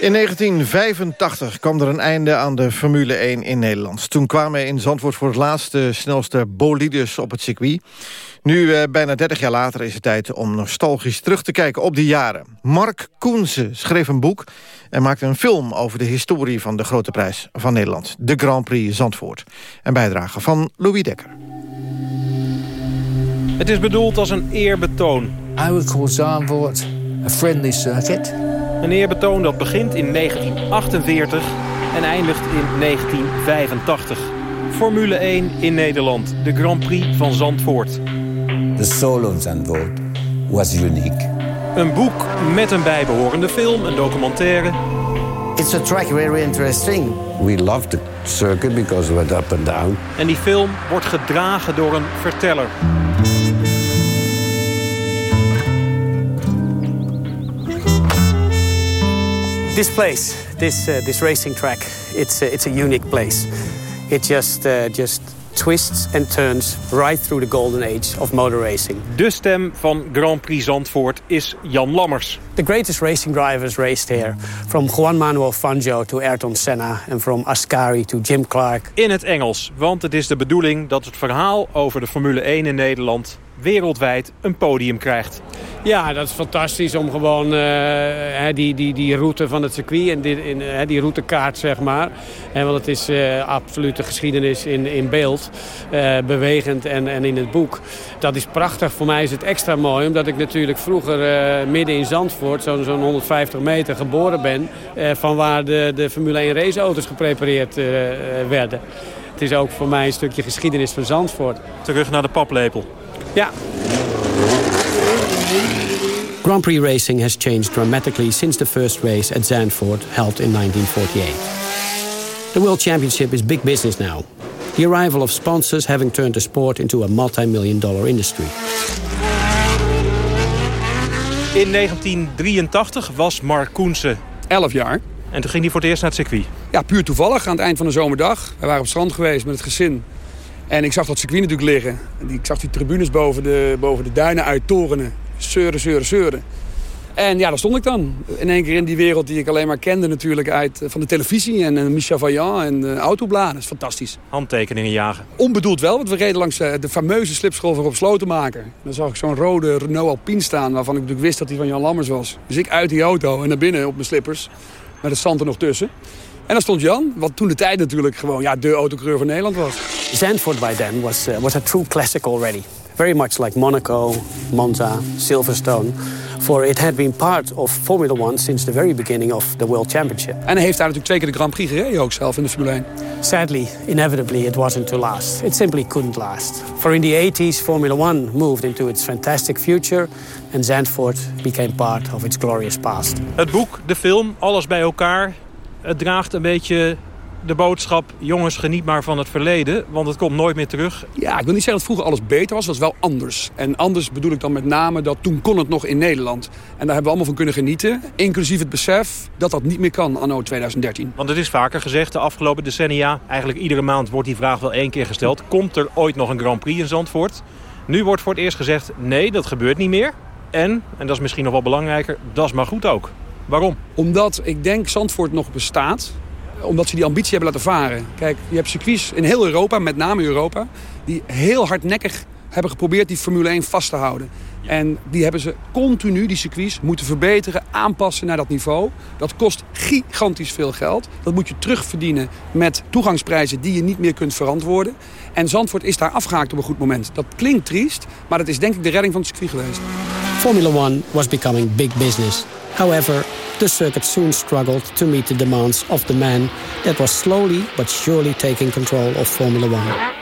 Speaker 7: In 1985 kwam er een einde aan de Formule 1 in Nederland. Toen kwamen in Zandvoort voor het laatste snelste bolides op het circuit. Nu, eh, bijna 30 jaar later, is het tijd om nostalgisch terug te kijken op die jaren. Mark Koense schreef een boek en maakte een film over de historie van de grote prijs van Nederland. De Grand Prix Zandvoort. Een bijdrage van Louis Dekker.
Speaker 16: Het is bedoeld als een eerbetoon.
Speaker 17: I would call Zandvoort a friendly circuit.
Speaker 16: Een eerbetoon dat begint in 1948 en eindigt in 1985. Formule 1 in Nederland, de Grand Prix van Zandvoort.
Speaker 17: The soul of Zandvoort was unique.
Speaker 16: Een boek met een bijbehorende film, een documentaire.
Speaker 17: It's a track very interesting. We loved the circuit because it went up and down.
Speaker 16: En die film wordt gedragen door een verteller.
Speaker 18: This place, this uh, this racing track, it's uh, it's a unique place. It just uh, just twists and turns right through the golden age of motor racing.
Speaker 16: De stem van Grand Prix Zandvoort is Jan Lammers.
Speaker 18: The greatest racing drivers raced here. From Juan Manuel Fangio to Ayrton Senna and from Ascari to Jim Clark.
Speaker 16: In het Engels, want het is de bedoeling dat het verhaal over de Formule 1 in Nederland wereldwijd een podium krijgt.
Speaker 18: Ja, dat is fantastisch om gewoon uh, die, die, die route van het circuit en die, in, uh, die routekaart, zeg maar. En want het is uh, absolute geschiedenis in, in beeld, bewegend en, en in het boek. Dat is prachtig. Voor mij is het extra mooi, omdat ik natuurlijk vroeger midden in Zandvoort, zo'n zo'n 150 meter, geboren ben. van waar de, de Formule 1 raceauto's geprepareerd werden. Het is ook voor mij een stukje geschiedenis van Zandvoort.
Speaker 16: Terug naar de paplepel.
Speaker 18: Ja. Grand Prix racing has changed dramatically since the first race at Zandvoort held in 1948. The World Championship is big business now. The arrival of sponsors having turned the sport into a multi-million dollar industry.
Speaker 16: In 1983 was Mark Koense
Speaker 15: 11 jaar.
Speaker 16: En toen ging hij voor het eerst naar het circuit.
Speaker 15: Ja, puur toevallig aan het eind van de zomerdag. We waren op strand geweest met het gezin. En ik zag dat circuit natuurlijk liggen. Ik zag die tribunes boven de, boven de duinen uittorenen. Zeuren, zeuren, zeuren. En ja, daar stond ik dan. In één keer in die wereld die ik alleen maar kende natuurlijk uit van de televisie. En uh, Michel Vaillant en uh, autobladen. Dat is fantastisch.
Speaker 16: Handtekeningen jagen.
Speaker 15: Onbedoeld wel, want we reden langs uh, de fameuze slipschool van Rob Slotenmaker. Dan zag ik zo'n rode Renault Alpine staan waarvan ik natuurlijk wist dat die van Jan Lammers was. Dus ik uit die auto en naar binnen op mijn slippers. Met het zand er nog tussen. En dan stond Jan, wat toen de tijd natuurlijk gewoon ja, de autocoureur van Nederland was.
Speaker 18: Zandvoort by then was, uh, was a true classic already. Very much like Monaco, Monza, Silverstone. For it had been part of Formula One since the very beginning of the World Championship.
Speaker 15: En hij heeft daar natuurlijk twee keer de Grand Prix gereden ook zelf in de Formule 1.
Speaker 18: Sadly, inevitably it wasn't to last. It simply couldn't last. For in the 80s, Formula One moved into its fantastic future... and Zandvoort became part of its glorious past.
Speaker 16: Het boek, de film, alles bij elkaar het draagt een beetje de boodschap... jongens, geniet maar van het verleden, want het komt nooit meer terug.
Speaker 15: Ja, ik wil niet zeggen dat vroeger alles beter was, het was wel anders. En anders bedoel ik dan met name dat toen kon het nog in Nederland. En daar hebben we allemaal van kunnen genieten. Inclusief het besef dat dat niet meer kan anno 2013.
Speaker 16: Want het is vaker gezegd de afgelopen decennia... eigenlijk iedere maand wordt die vraag wel één keer gesteld... komt er ooit nog een Grand Prix in Zandvoort? Nu wordt voor het eerst gezegd, nee, dat gebeurt niet meer. En, en dat is misschien nog wel belangrijker, dat is maar goed ook. Waarom?
Speaker 15: Omdat ik denk Zandvoort nog bestaat. Omdat ze die ambitie hebben laten varen. Kijk, je hebt circuits in heel Europa, met name Europa... die heel hardnekkig hebben geprobeerd die Formule 1 vast te houden. En die hebben ze continu, die circuits, moeten verbeteren, aanpassen naar dat niveau. Dat kost gigantisch veel geld. Dat moet je terugverdienen met toegangsprijzen die je niet meer kunt verantwoorden. En Zandvoort is daar afgehaakt op een goed moment. Dat klinkt triest, maar dat is denk ik de redding van het circuit geweest.
Speaker 18: Formula One was becoming big business. However, the circuit soon struggled to meet the demands of the man that was slowly but surely taking control of Formula One.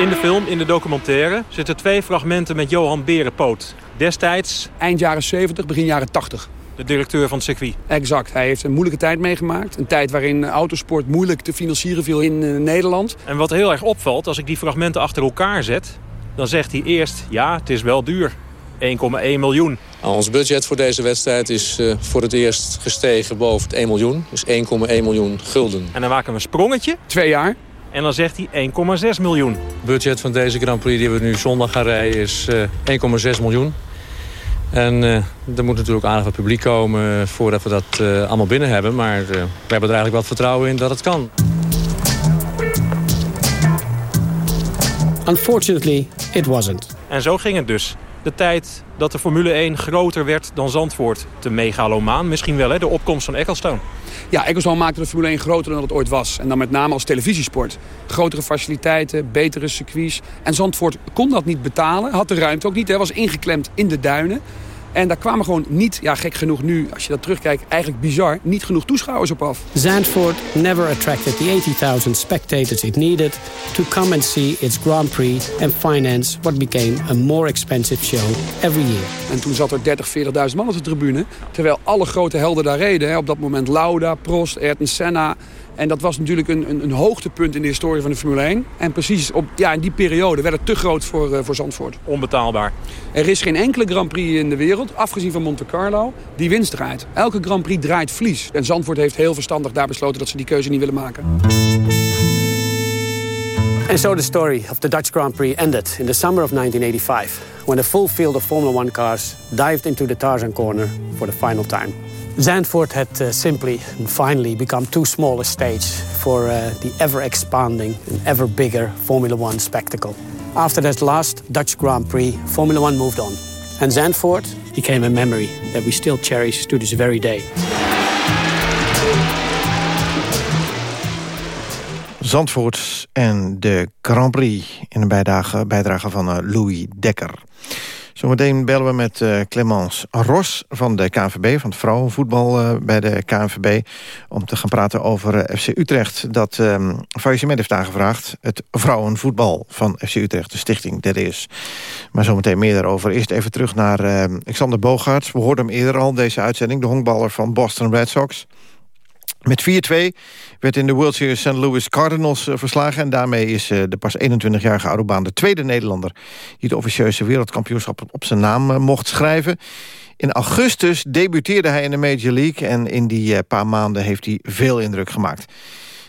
Speaker 16: In de film, in de documentaire, zitten twee fragmenten met Johan Berenpoot. Destijds...
Speaker 15: Eind jaren 70, begin jaren 80.
Speaker 16: De directeur van het circuit.
Speaker 15: Exact. Hij heeft een moeilijke tijd meegemaakt. Een tijd waarin autosport moeilijk te financieren viel in uh, Nederland.
Speaker 16: En wat heel erg opvalt, als ik die fragmenten achter elkaar zet... dan zegt hij eerst, ja, het is wel duur. 1,1 miljoen.
Speaker 19: Ons budget voor deze wedstrijd is uh, voor het eerst gestegen boven het 1 miljoen. Dus 1,1 miljoen gulden.
Speaker 16: En dan maken we een sprongetje.
Speaker 15: Twee jaar.
Speaker 16: En dan zegt hij 1,6 miljoen.
Speaker 19: Het budget van deze Grand Prix die we nu zondag gaan rijden is uh, 1,6 miljoen. En uh, er moet natuurlijk aardig wat publiek komen voordat we dat uh, allemaal binnen hebben. Maar we hebben er eigenlijk wat vertrouwen in dat het kan.
Speaker 18: Unfortunately, it wasn't.
Speaker 16: En zo ging het dus. De tijd dat de Formule 1 groter werd dan Zandvoort. Te megalomaan misschien wel, hè? de opkomst van Ecclestone.
Speaker 15: Ja, Ecclestone maakte de Formule 1 groter dan het ooit was. En dan met name als televisiesport. Grotere faciliteiten, betere circuits. En Zandvoort kon dat niet betalen. Had de ruimte ook niet. Hij was ingeklemd in de duinen. En daar kwamen gewoon niet, ja gek genoeg nu, als je dat terugkijkt, eigenlijk bizar, niet genoeg toeschouwers op af.
Speaker 18: Zandvoort never attracted the 80,000 spectators it needed to come and see its Grand Prix and finance what became a more expensive show every year.
Speaker 15: En toen zat er 30, 40.000 man op de tribune, terwijl alle grote helden daar reden. Hè. Op dat moment Lauda, Prost, Ayrton Senna, en dat was natuurlijk een, een, een, hoogtepunt in de historie van de Formule 1. En precies op, ja, in die periode werd het te groot voor, uh, voor Zandvoort.
Speaker 16: Onbetaalbaar.
Speaker 15: Er is geen enkele Grand Prix in de wereld, afgezien van Monte Carlo, die winst draait. Elke Grand Prix draait vlies. En Zandvoort heeft heel verstandig daar besloten dat ze die keuze niet willen maken.
Speaker 18: And so the story of the Dutch Grand Prix ended in the summer of 1985... when a full field of Formula One cars dived into the Tarzan corner for the final time. Zandvoort had uh, simply and finally become too small a stage for uh, the ever-expanding and ever bigger Formula One spectacle. After that last Dutch Grand Prix, Formula One moved on. And Zandvoort became a memory that we still cherish to this very day.
Speaker 7: Zandvoort en de Grand Prix in een bijdrage, bijdrage van uh, Louis Dekker. Zometeen bellen we met uh, Clemence Ros van de KNVB... van het vrouwenvoetbal uh, bij de KNVB... om te gaan praten over uh, FC Utrecht... dat um, faillissement heeft aangevraagd. Het vrouwenvoetbal van FC Utrecht, de stichting dat is. Maar zometeen meer daarover. Eerst even terug naar Alexander Bogaerts. We hoorden hem eerder al, deze uitzending. De honkballer van Boston Red Sox... Met 4-2 werd in de World Series St. Louis Cardinals uh, verslagen... en daarmee is uh, de pas 21-jarige Aruban de tweede Nederlander... die het officieuze wereldkampioenschap op zijn naam uh, mocht schrijven. In augustus debuteerde hij in de Major League... en in die paar maanden heeft hij veel indruk gemaakt.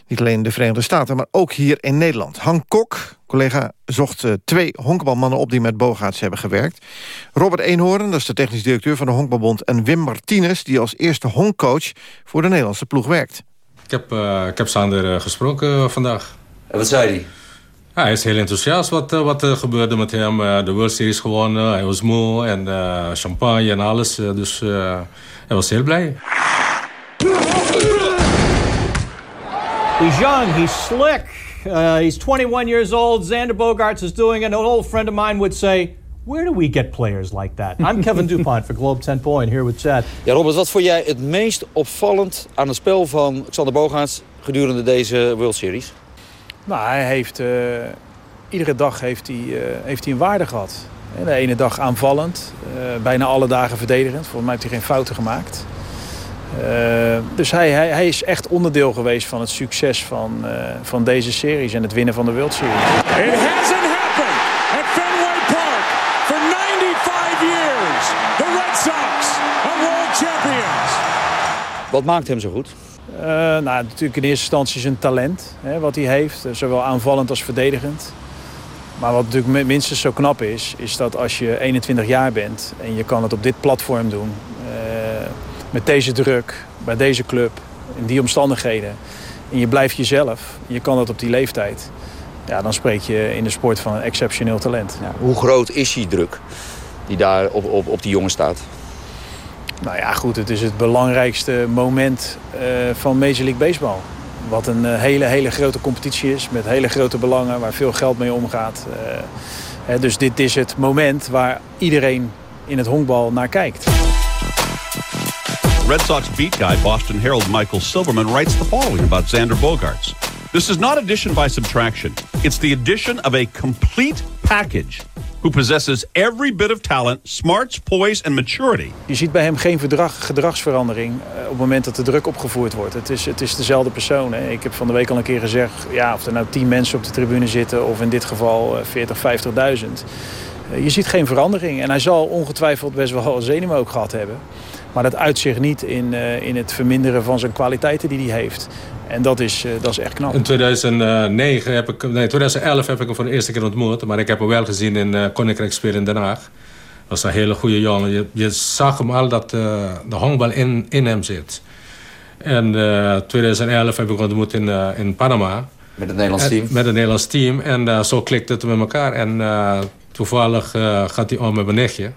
Speaker 7: Niet alleen in de Verenigde Staten, maar ook hier in Nederland. Han Kok, collega, zocht uh, twee honkbalmannen op... die met Bogaerts hebben gewerkt. Robert Eenhoorn, dat is de technisch directeur van de Honkbalbond... en Wim Martinez, die als eerste honkcoach voor de Nederlandse ploeg werkt.
Speaker 20: Ik heb, uh, ik heb Sander gesproken vandaag.
Speaker 21: En wat zei hij?
Speaker 20: Ja, hij is heel enthousiast wat, wat er gebeurde met hem. de World Series gewonnen, hij was moe en champagne en alles. dus hij was heel blij.
Speaker 22: He's young, he's slick, uh, he's 21 years old. Xander Bogarts is doing it. An old friend of mine would say, Where do we get players like that? I'm [laughs] Kevin DuPont for Globe 10 Point, here with Chad.
Speaker 21: Ja, Robert, wat vond jij het meest opvallend aan het spel van Xander Bogaerts gedurende deze World Series?
Speaker 23: Nou, hij heeft, uh, iedere dag heeft hij, uh, heeft hij een waarde gehad. De ene dag aanvallend, uh, bijna alle dagen verdedigend. Volgens mij heeft hij geen fouten gemaakt. Uh, dus hij, hij, hij, is echt onderdeel geweest van het succes van, uh, van deze series en het winnen van de World Series.
Speaker 8: It hasn't happened at Fenway Park for 95 years. The Red Sox are world champions.
Speaker 21: Wat maakt hem zo goed?
Speaker 23: Uh, nou, natuurlijk in eerste instantie zijn talent, hè, wat hij heeft. Zowel aanvallend als verdedigend. Maar wat natuurlijk minstens zo knap is, is dat als je 21 jaar bent... en je kan het op dit platform doen met deze druk, bij deze club, in die omstandigheden... en je blijft jezelf, je kan dat op die leeftijd... ja, dan spreek je in de sport van een exceptioneel talent.
Speaker 21: Ja, hoe groot is die druk die daar op, op, op die jongen staat?
Speaker 23: Nou ja, goed, het is het belangrijkste moment uh, van Major League Baseball. Wat een uh, hele, hele grote competitie is, met hele grote belangen... waar veel geld mee omgaat. Uh, hè, dus dit is het moment waar iedereen in het honkbal naar kijkt.
Speaker 24: Red Sox beat guy Boston Herald Michael Silverman writes the following about Xander Bogarts. This is not addition by subtraction. It's the addition of a complete package who possesses every bit of talent, smarts, poise and maturity.
Speaker 23: Je ziet bij hem geen gedragsverandering uh, op het moment dat de druk opgevoerd wordt. Het is, het is dezelfde persoon. Hè. Ik heb van de week al een keer gezegd, ja, of er nou 10 mensen op de tribune zitten of in dit geval uh, 40, 50.000. Uh, je ziet geen verandering en hij zal ongetwijfeld best wel [laughs] zenuwen ook gehad hebben. Maar dat uit zich niet in, uh, in het verminderen van zijn kwaliteiten die hij heeft. En dat is, uh, dat is echt knap.
Speaker 20: In 2009 heb ik, nee, 2011 heb ik hem voor de eerste keer ontmoet. Maar ik heb hem wel gezien in uh, Koninkrijk Spelen in Den Haag. Dat was een hele goede jongen. Je, je zag hem al dat uh, de honkbal in, in hem zit. En in 2011 heb ik ontmoet in, in Panama.
Speaker 21: Met het Nederlands team?
Speaker 20: En, met het Nederlands team. En zo klikte het met elkaar. En toevallig gaat hij om met mijn nichtje.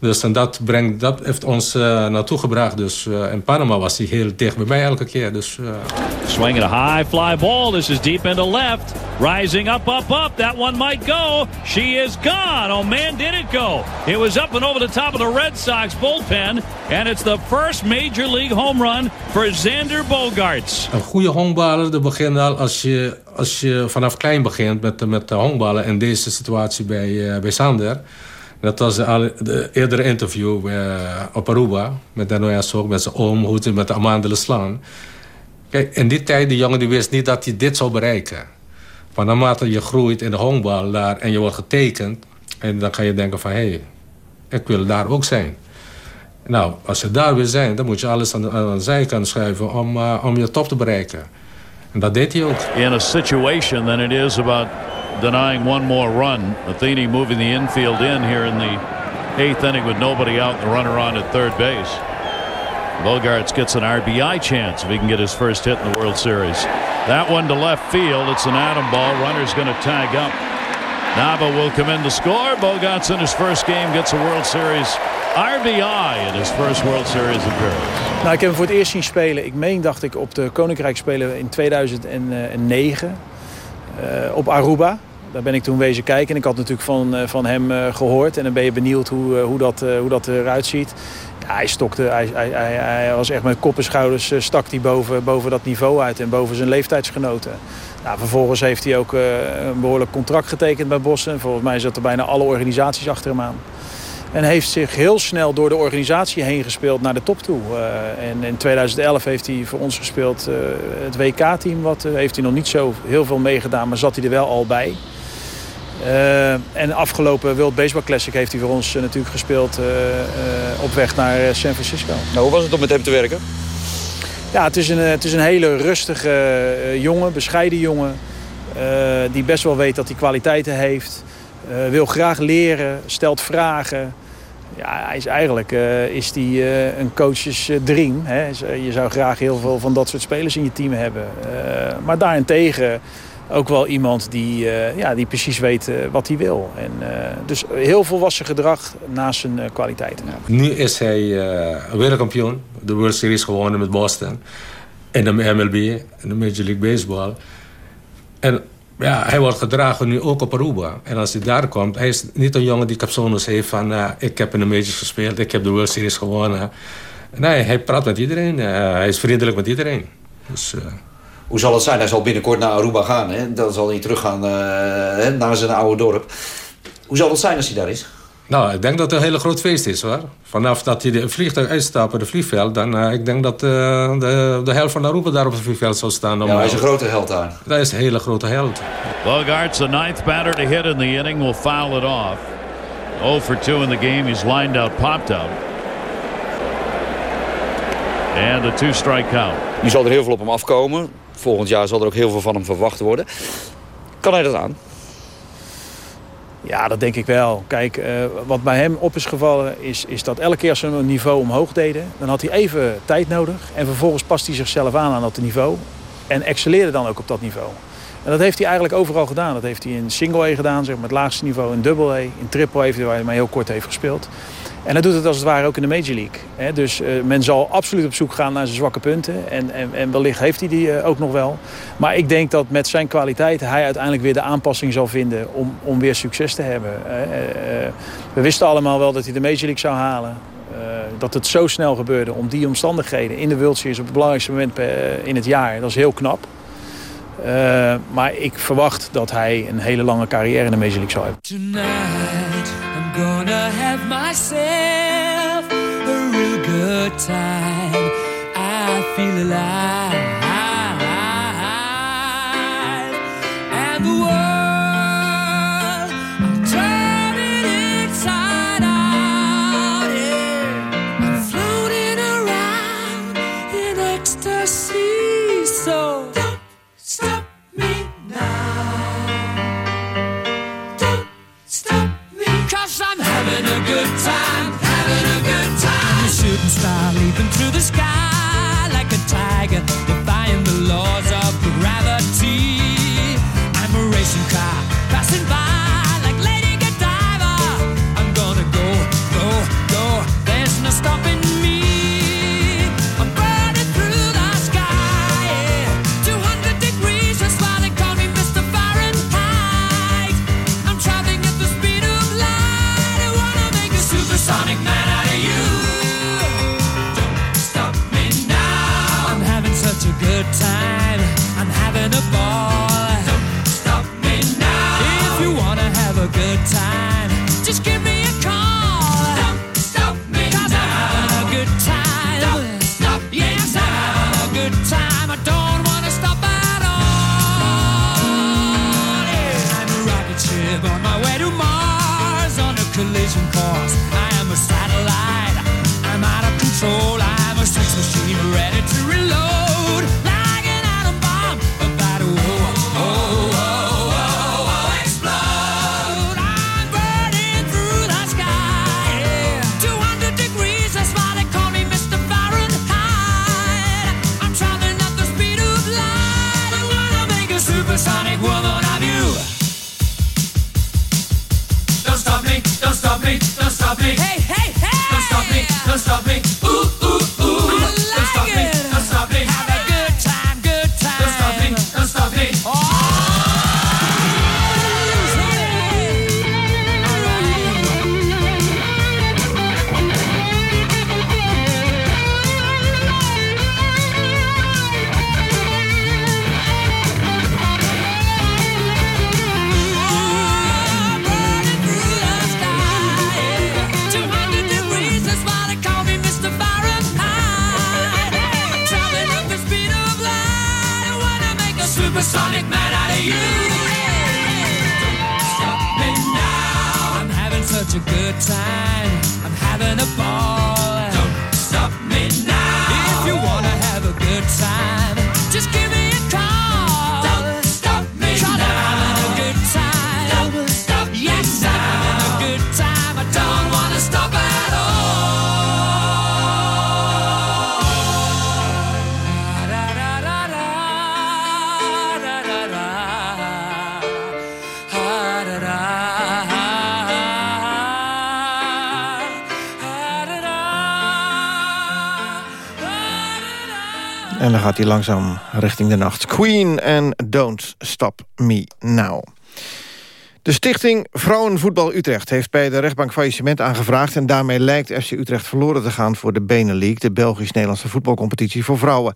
Speaker 20: Dus en dat, brengt, dat heeft ons uh, naartoe gebracht. Dus uh, in Panama was hij heel dicht bij mij elke keer. Dus, uh...
Speaker 25: Swinging a high fly ball. This is deep into left. Rising up, up, up. That one might go. She is gone. Oh man, did it go. It was up and over the top of the Red Sox bullpen. And it's the first Major League home run for Xander Bogarts.
Speaker 20: Een goede honkballer, dat begint al als je, als je vanaf klein begint met, met de honkballen. In deze situatie bij, bij Sander... Dat was de, de eerdere interview uh, op Aruba. Met NOS ook, met zijn oom, hoe met de amandelen slaan. Kijk, in die tijd, die jongen die wist niet dat hij dit zou bereiken. Maar naarmate je groeit in de honkbal daar en je wordt getekend... en dan ga je denken van, hé, hey, ik wil daar ook zijn. Nou, als je daar wil zijn, dan moet je alles aan de, aan zijkant schuiven... Om, uh, om je top te bereiken. En dat deed hij ook.
Speaker 25: In a situation than it is about denying one more run. Athene moving the infield in here in the eighth inning with nobody out and the runner on at third base. Bogarts gets an RBI chance if he can get his first hit in the World Series. That one to left field. It's an atom ball. Runner's going to tag up. Nava will come in to score. Bogarts in his first game gets a World Series RBI in his first World Series appearance.
Speaker 23: Nou, ik heb hem voor het eerst zien spelen. Ik meen, dacht ik, op de Koninkrijk spelen in 2009 uh, op Aruba. Daar ben ik toen wezen kijken. En ik had natuurlijk van, uh, van hem uh, gehoord. En dan ben je benieuwd hoe, hoe, dat, hoe dat eruit ziet. Hij stokte, hij, hij, hij, hij, was echt met kop en schouders stak hij boven, boven dat niveau uit. En boven zijn leeftijdsgenoten. Nou, vervolgens heeft hij ook een behoorlijk contract getekend bij Bossen. Volgens mij zat er bijna alle organisaties achter hem aan. En heeft zich heel snel door de organisatie heen gespeeld naar de top toe. En in 2011 heeft hij voor ons gespeeld het WK-team. Wat heeft hij nog niet zo heel veel meegedaan, maar zat hij er wel al bij. En de afgelopen World Baseball Classic heeft hij voor ons natuurlijk gespeeld op weg naar San Francisco.
Speaker 21: Nou, hoe was het om met hem te werken?
Speaker 26: Ja, het is een, het is een hele rustige jongen, bescheiden jongen. Die best wel weet dat hij kwaliteiten heeft. Wil graag leren, stelt vragen. Ja, hij is eigenlijk is die, een coaches dream. Hè? Je zou graag heel veel van dat soort spelers in je team hebben. maar daarentegen ook wel iemand die, ja, die precies weet wat hij wil. En, dus heel volwassen gedrag naast zijn kwaliteiten.
Speaker 20: Nu is hij wereldkampioen. De World Series gewonnen met Boston. En de MLB, en de Major League Baseball. En ja, hij wordt gedragen nu ook op Aruba. En als hij daar komt, hij is niet een jongen die capsones heeft van... Uh, ik heb in de majors gespeeld, ik heb de World Series gewonnen. Nee, hij praat met iedereen. Uh, hij is vriendelijk met iedereen. Dus, uh...
Speaker 21: Hoe zal het zijn? Hij zal binnenkort naar Aruba gaan. Hè? Dan zal hij teruggaan naar zijn oude dorp. Hoe zal het zijn als hij daar is?
Speaker 20: Nou, ik denk dat het een hele groot feest is, hoor. Vanaf dat je de vliegtuig uitstapt op het vliegveld... dan uh, ik denk dat uh, de, de helft van Aruba daar op het vliegveld zal staan.
Speaker 21: Om, ja, hij is een grote held daar.
Speaker 20: Dat is een hele grote held.
Speaker 25: Bogarts, the ninth batter to hit in the inning, will foul it off. 0 for 2 in the game. He's lined out, popped out. And a two-strike count.
Speaker 21: Nu zal er heel veel op hem afkomen. Volgend jaar zal er ook heel veel van hem verwacht worden. Kan hij dat aan?
Speaker 26: Ja, dat denk ik wel. Kijk, uh, wat bij hem op is gevallen is, is dat elke keer als ze een niveau omhoog deden... dan had hij even tijd nodig en vervolgens past hij zichzelf aan aan dat niveau... en excelleerde dan ook op dat niveau. En dat heeft hij eigenlijk overal gedaan. Dat heeft hij in single A gedaan, zeg maar het laagste niveau. In double A, in triple A, heeft hij waar hij maar heel kort heeft gespeeld. En hij doet het als het ware ook in de Major League. dus uh, men zal absoluut op zoek gaan naar zijn zwakke punten. En, en, en wellicht heeft hij die uh, ook nog wel. Maar ik denk dat met zijn kwaliteit hij uiteindelijk weer de aanpassing zal vinden om, om weer succes te hebben. Uh, we wisten allemaal wel dat hij de Major League zou halen. dat het zo snel gebeurde om die omstandigheden in de World Series op het belangrijkste moment in het jaar. Dat is heel knap. Maar ik verwacht dat hij een hele lange carrière in de Major League zal hebben. Tonight gonna have myself a real good time. I feel alive. Good time, having a good time. I'm a shooting star leaping collision course.
Speaker 7: Langzaam richting de nacht. Queen en Don't Stop Me Now. De stichting Vrouwenvoetbal Utrecht heeft bij de rechtbank faillissement aangevraagd... en daarmee lijkt FC Utrecht verloren te gaan voor de Benelink... de Belgisch-Nederlandse voetbalcompetitie voor vrouwen.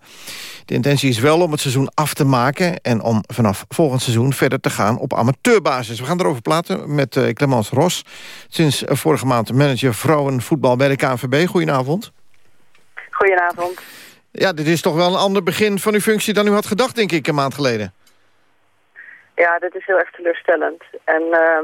Speaker 7: De intentie is wel om het seizoen af te maken... en om vanaf volgend seizoen verder te gaan op amateurbasis. We gaan erover praten met uh, Clemence Ros... sinds vorige maand manager vrouwenvoetbal bij de KNVB. Goedenavond.
Speaker 27: Goedenavond.
Speaker 7: Ja, dit is toch wel een ander begin van uw functie dan u had gedacht, denk ik, een maand geleden.
Speaker 27: Ja, dit is heel erg teleurstellend. En uh,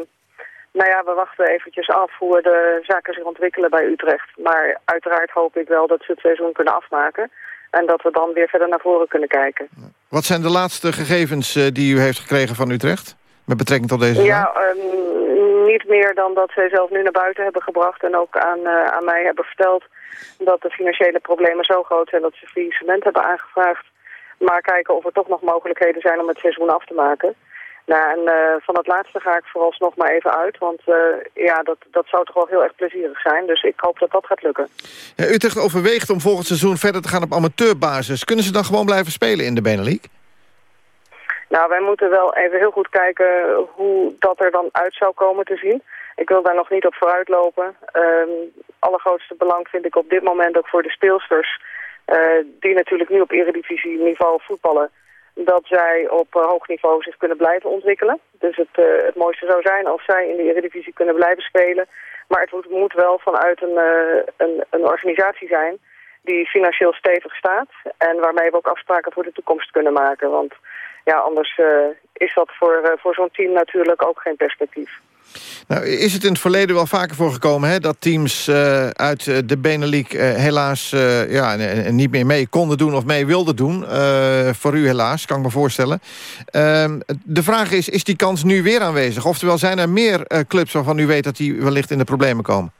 Speaker 27: nou ja, we wachten eventjes af hoe de zaken zich ontwikkelen bij Utrecht. Maar uiteraard hoop ik wel dat ze het seizoen kunnen afmaken. En dat we dan weer verder naar voren kunnen kijken.
Speaker 7: Wat zijn de laatste gegevens uh, die u heeft gekregen van Utrecht? Met betrekking tot deze
Speaker 27: Ja, um, niet meer dan dat zij zelf nu naar buiten hebben gebracht... en ook aan, uh, aan mij hebben verteld dat de financiële problemen zo groot zijn... dat ze faillissement hebben aangevraagd. Maar kijken of er toch nog mogelijkheden zijn om het seizoen af te maken... Nou, en uh, van het laatste ga ik vooralsnog maar even uit. Want uh, ja, dat, dat zou toch wel heel erg plezierig zijn. Dus ik hoop dat dat gaat lukken.
Speaker 7: Ja, Utrecht overweegt om volgend seizoen verder te gaan op amateurbasis. Kunnen ze dan gewoon blijven spelen in de Benelink?
Speaker 27: Nou, wij moeten wel even heel goed kijken hoe dat er dan uit zou komen te zien. Ik wil daar nog niet op vooruitlopen. Um, allergrootste belang vind ik op dit moment ook voor de speelsters... Uh, die natuurlijk nu op eredivisie-niveau voetballen dat zij op uh, hoog niveau zich kunnen blijven ontwikkelen. Dus het, uh, het mooiste zou zijn als zij in de Eredivisie kunnen blijven spelen. Maar het moet, wel vanuit een, een, een, organisatie zijn die financieel stevig staat... en waarmee we ook afspraken voor de toekomst kunnen maken. Want ja, anders is dat voor, voor zo'n team natuurlijk ook geen perspectief.
Speaker 7: Nou, is het in het verleden wel vaker voorgekomen hè, dat teams uh, uit uh, de Benelink uh, helaas ja, niet meer mee konden doen of mee wilden doen? voor u helaas, kan ik me voorstellen. Ehm, de vraag is, is die kans nu weer aanwezig? Oftewel, zijn er meer clubs waarvan u weet dat die wellicht in de problemen komen?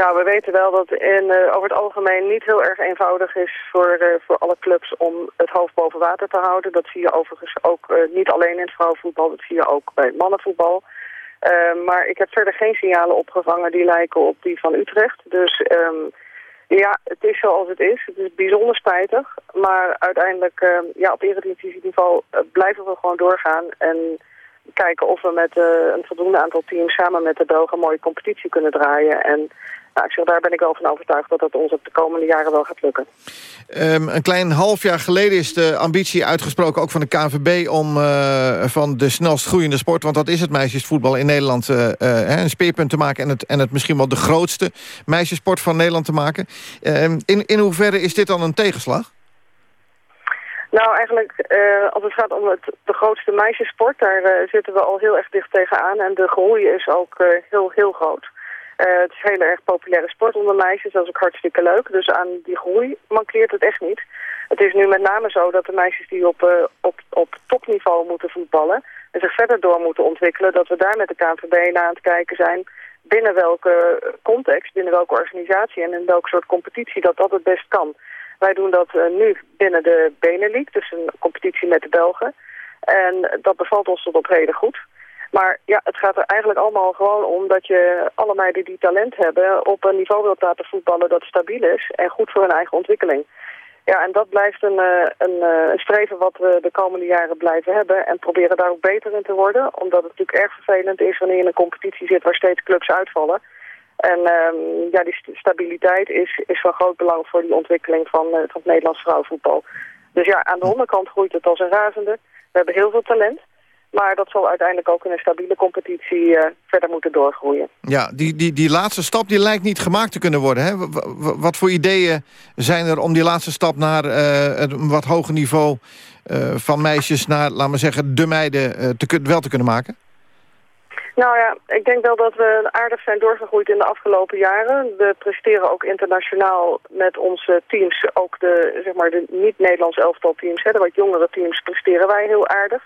Speaker 27: Nou, we weten wel dat in, uh, over het algemeen niet heel erg eenvoudig is voor, uh, voor alle clubs om het hoofd boven water te houden. Dat zie je overigens ook uh, niet alleen in het vrouwenvoetbal, dat zie je ook bij mannenvoetbal. maar ik heb verder geen signalen opgevangen die lijken op die van Utrecht. Dus um, ja, het is zoals het is. Het is bijzonder spijtig. Maar uiteindelijk, ja, op niveau blijven we gewoon doorgaan. En kijken of we met een voldoende aantal teams samen met de Belgen een mooie competitie kunnen draaien. En nou, ik zeg, daar ben ik wel van overtuigd dat dat ons op de komende jaren wel gaat lukken.
Speaker 7: Um, een klein half jaar geleden is de ambitie uitgesproken, ook van de KNVB... om uh, van de snelst groeiende sport, want dat is het meisjesvoetbal in Nederland... Uh, een speerpunt te maken en het, en het misschien wel de grootste meisjesport van Nederland te maken. Ehm, in, in hoeverre is dit dan een tegenslag?
Speaker 27: Nou, eigenlijk, uh, als het gaat om het, de grootste meisjesport, daar uh, zitten we al heel erg dicht tegenaan. En de groei is ook uh, heel, heel groot. Het is een heel erg populaire sport onder meisjes, dat is ook hartstikke leuk. Dus aan die groei mankeert het echt niet. Het is nu met name zo dat de meisjes die op, op, op topniveau moeten voetballen... en zich verder door moeten ontwikkelen, dat we daar met de KNVB naar aan het kijken zijn... binnen welke context, binnen welke organisatie en in welke soort competitie dat dat het best kan. Wij doen dat uh, nu binnen de Benelink, dus een competitie met de Belgen. En dat bevalt ons tot op heden goed. Maar ja, het gaat er eigenlijk allemaal gewoon om dat je alle meiden die talent hebben... op een niveau wilt laten voetballen dat stabiel is en goed voor hun eigen ontwikkeling. Ja, en dat blijft een, een, een streven wat we de komende jaren blijven hebben... en proberen daar ook beter in te worden. Omdat het natuurlijk erg vervelend is wanneer je in een competitie zit waar steeds clubs uitvallen... En um, ja, die stabiliteit is, is van groot belang voor die ontwikkeling van, uh, van het Nederlands vrouwenvoetbal. Dus ja, aan de onderkant groeit het als een razende. We hebben heel veel talent. Maar dat zal uiteindelijk ook in een stabiele competitie uh, verder moeten doorgroeien.
Speaker 7: Ja, die, die, die laatste stap die lijkt niet gemaakt te kunnen worden. Hè? Wat voor ideeën zijn er om die laatste stap naar uh, een wat hoger niveau... Uh, van meisjes naar, laten we zeggen, de meiden te, wel te kunnen maken?
Speaker 27: Nou ja, ik denk wel dat we aardig zijn doorgegroeid in de afgelopen jaren. We presteren ook internationaal met onze teams, ook de, zeg maar, de niet-Nederlands elftal teams, de wat jongere teams, presteren wij heel aardig.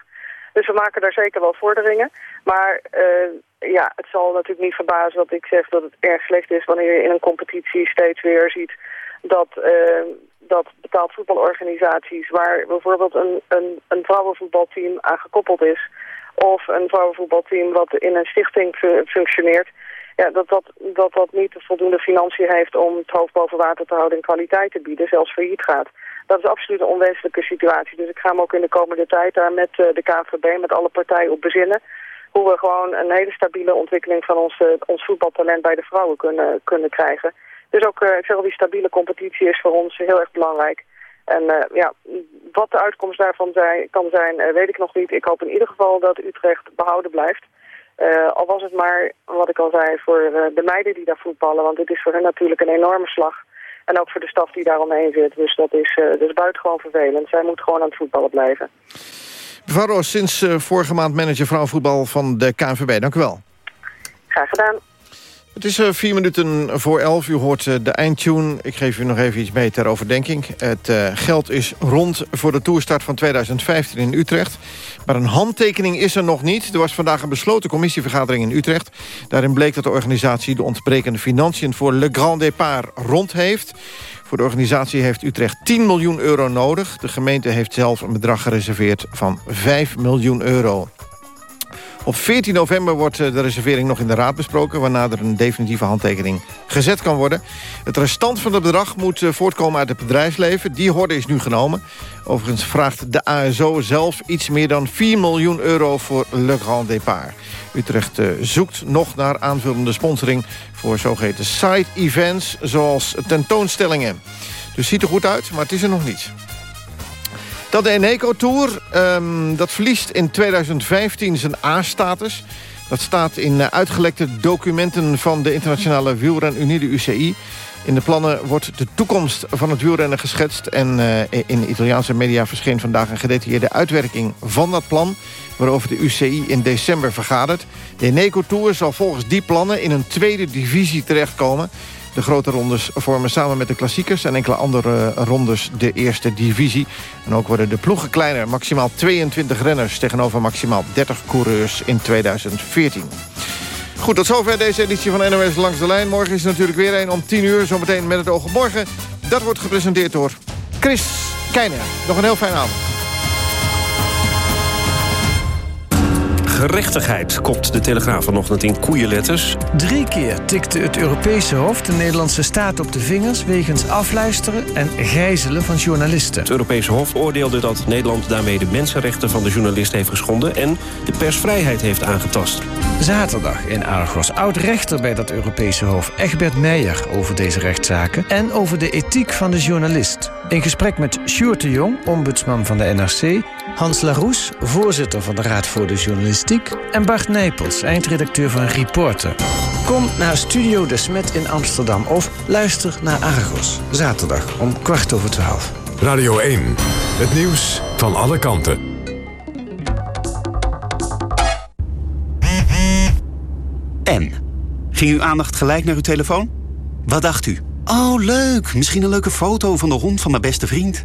Speaker 27: Dus we maken daar zeker wel vorderingen. Maar uh, ja, het zal natuurlijk niet verbazen dat ik zeg dat het erg slecht is wanneer je in een competitie steeds weer ziet dat, uh, dat betaald voetbalorganisaties waar bijvoorbeeld een, een, een vrouwenvoetbalteam aan gekoppeld is of een vrouwenvoetbalteam wat in een stichting functioneert, ja, dat, dat, dat dat niet de voldoende financiën heeft om het hoofd boven water te houden en kwaliteit te bieden, zelfs failliet gaat. Dat is absoluut een onwenselijke situatie. Dus ik ga me ook in de komende tijd daar met de KNVB, met alle partijen op bezinnen hoe we gewoon een hele stabiele ontwikkeling van ons, ons voetbaltalent bij de vrouwen kunnen, kunnen krijgen. Dus ook, ik zeg die stabiele competitie is voor ons heel erg belangrijk. En uh, ja, wat de uitkomst daarvan zijn, kan zijn, uh, weet ik nog niet. Ik hoop in ieder geval dat Utrecht behouden blijft. Uh, al was het maar, wat ik al zei, voor de meiden die daar voetballen. Want dit is voor hen natuurlijk een enorme slag. En ook voor de staf die daaromheen zit. Dus dat is, dat is buitengewoon vervelend. Zij moeten gewoon aan het voetballen blijven.
Speaker 7: Mevrouw Roos, sinds vorige maand manager vrouwenvoetbal van de KNVB. Dank u wel.
Speaker 27: Graag gedaan.
Speaker 7: Het is uh, vier minuten voor elf. U hoort uh, de eindtune. Ik geef u nog even iets mee ter overdenking. Het uh, geld is rond voor de toerstart van 2015 in Utrecht. Maar een handtekening is er nog niet. Er was vandaag een besloten commissievergadering in Utrecht. Daarin bleek dat de organisatie de ontbrekende financiën... voor Le Grand Départ rond heeft. Voor de organisatie heeft Utrecht 10 miljoen euro nodig. De gemeente heeft zelf een bedrag gereserveerd van 5 miljoen euro. Op 14 november wordt eh, de reservering nog in de Raad besproken... waarna er een definitieve handtekening gezet kan worden. Het restant van het bedrag moet eh, voortkomen uit het bedrijfsleven. Die horde is nu genomen. Overigens vraagt de ASO zelf iets meer dan 4 miljoen euro voor Le Grand Départ. Utrecht eh, zoekt nog naar aanvullende sponsoring... voor zogeheten side-events, zoals tentoonstellingen. Dus ziet er goed uit, maar het is er nog niet. Dat de Eneco Tour, um, dat verliest in 2015 zijn A-status. Dat staat in uitgelekte documenten van de Internationale Wielrenunie, de UCI. In de plannen wordt de toekomst van het wielrennen geschetst... en uh, in Italiaanse media verscheen vandaag een gedetailleerde uitwerking van dat plan... waarover de UCI in december vergadert. De Eneco Tour zal volgens die plannen in een tweede divisie terechtkomen... De grote rondes vormen samen met de klassiekers en enkele andere rondes de eerste divisie. En ook worden de ploegen kleiner. Maximaal 22 renners tegenover maximaal 30 coureurs in 2014. Goed, tot zover deze editie van NOS Langs de Lijn. Morgen is er natuurlijk weer een om 10 uur, zometeen met het oog op morgen. Dat wordt gepresenteerd door Chris Keijner. Nog een heel fijne avond.
Speaker 28: Gerechtigheid, kopt de Telegraaf vanochtend in koeienletters.
Speaker 29: Drie keer tikte het Europese hof de Nederlandse staat op de vingers... wegens afluisteren en gijzelen van journalisten.
Speaker 28: Het Europese hof oordeelde dat Nederland daarmee de mensenrechten van de journalist heeft geschonden... en de persvrijheid heeft aangetast.
Speaker 29: Zaterdag in Argos. Oud-rechter bij dat Europese hof Egbert Meijer over deze rechtszaken... en over de ethiek van de journalist. In gesprek met Sjoerd de Jong, ombudsman van de NRC... Hans Laroes, voorzitter van de Raad voor de Journalistiek... en Bart Nijpels, eindredacteur van Reporter. Kom naar Studio De Smet in Amsterdam of luister naar Argos. Zaterdag om kwart over twaalf.
Speaker 6: Radio 1, het nieuws van alle kanten.
Speaker 30: En? Ging uw aandacht gelijk naar uw telefoon? Wat dacht u? Oh, leuk. Misschien een leuke foto van de hond van mijn beste vriend.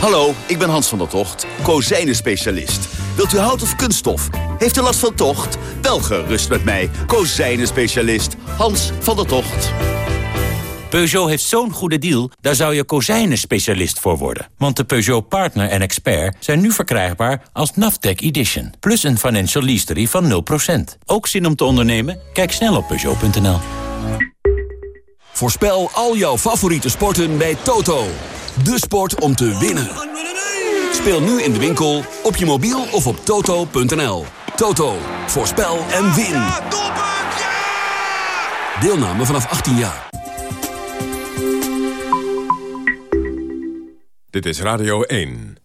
Speaker 31: Hallo, ik ben Hans van der Tocht, kozijnen-specialist. Wilt u hout of kunststof? Heeft u last van tocht? Wel gerust met mij, kozijnen-specialist Hans van der Tocht.
Speaker 32: Peugeot heeft zo'n goede deal, daar zou je kozijnen-specialist voor worden. Want de Peugeot Partner en Expert zijn nu verkrijgbaar als Naftec Edition. Plus een financial lease van 0%. Ook zin om te ondernemen? Kijk snel op Peugeot.nl.
Speaker 33: Voorspel al jouw favoriete sporten bij Toto. De sport om te winnen. Speel nu in de winkel, op je mobiel of op toto.nl. Toto, voorspel en win. Deelname vanaf 18 jaar.
Speaker 6: Dit is Radio 1.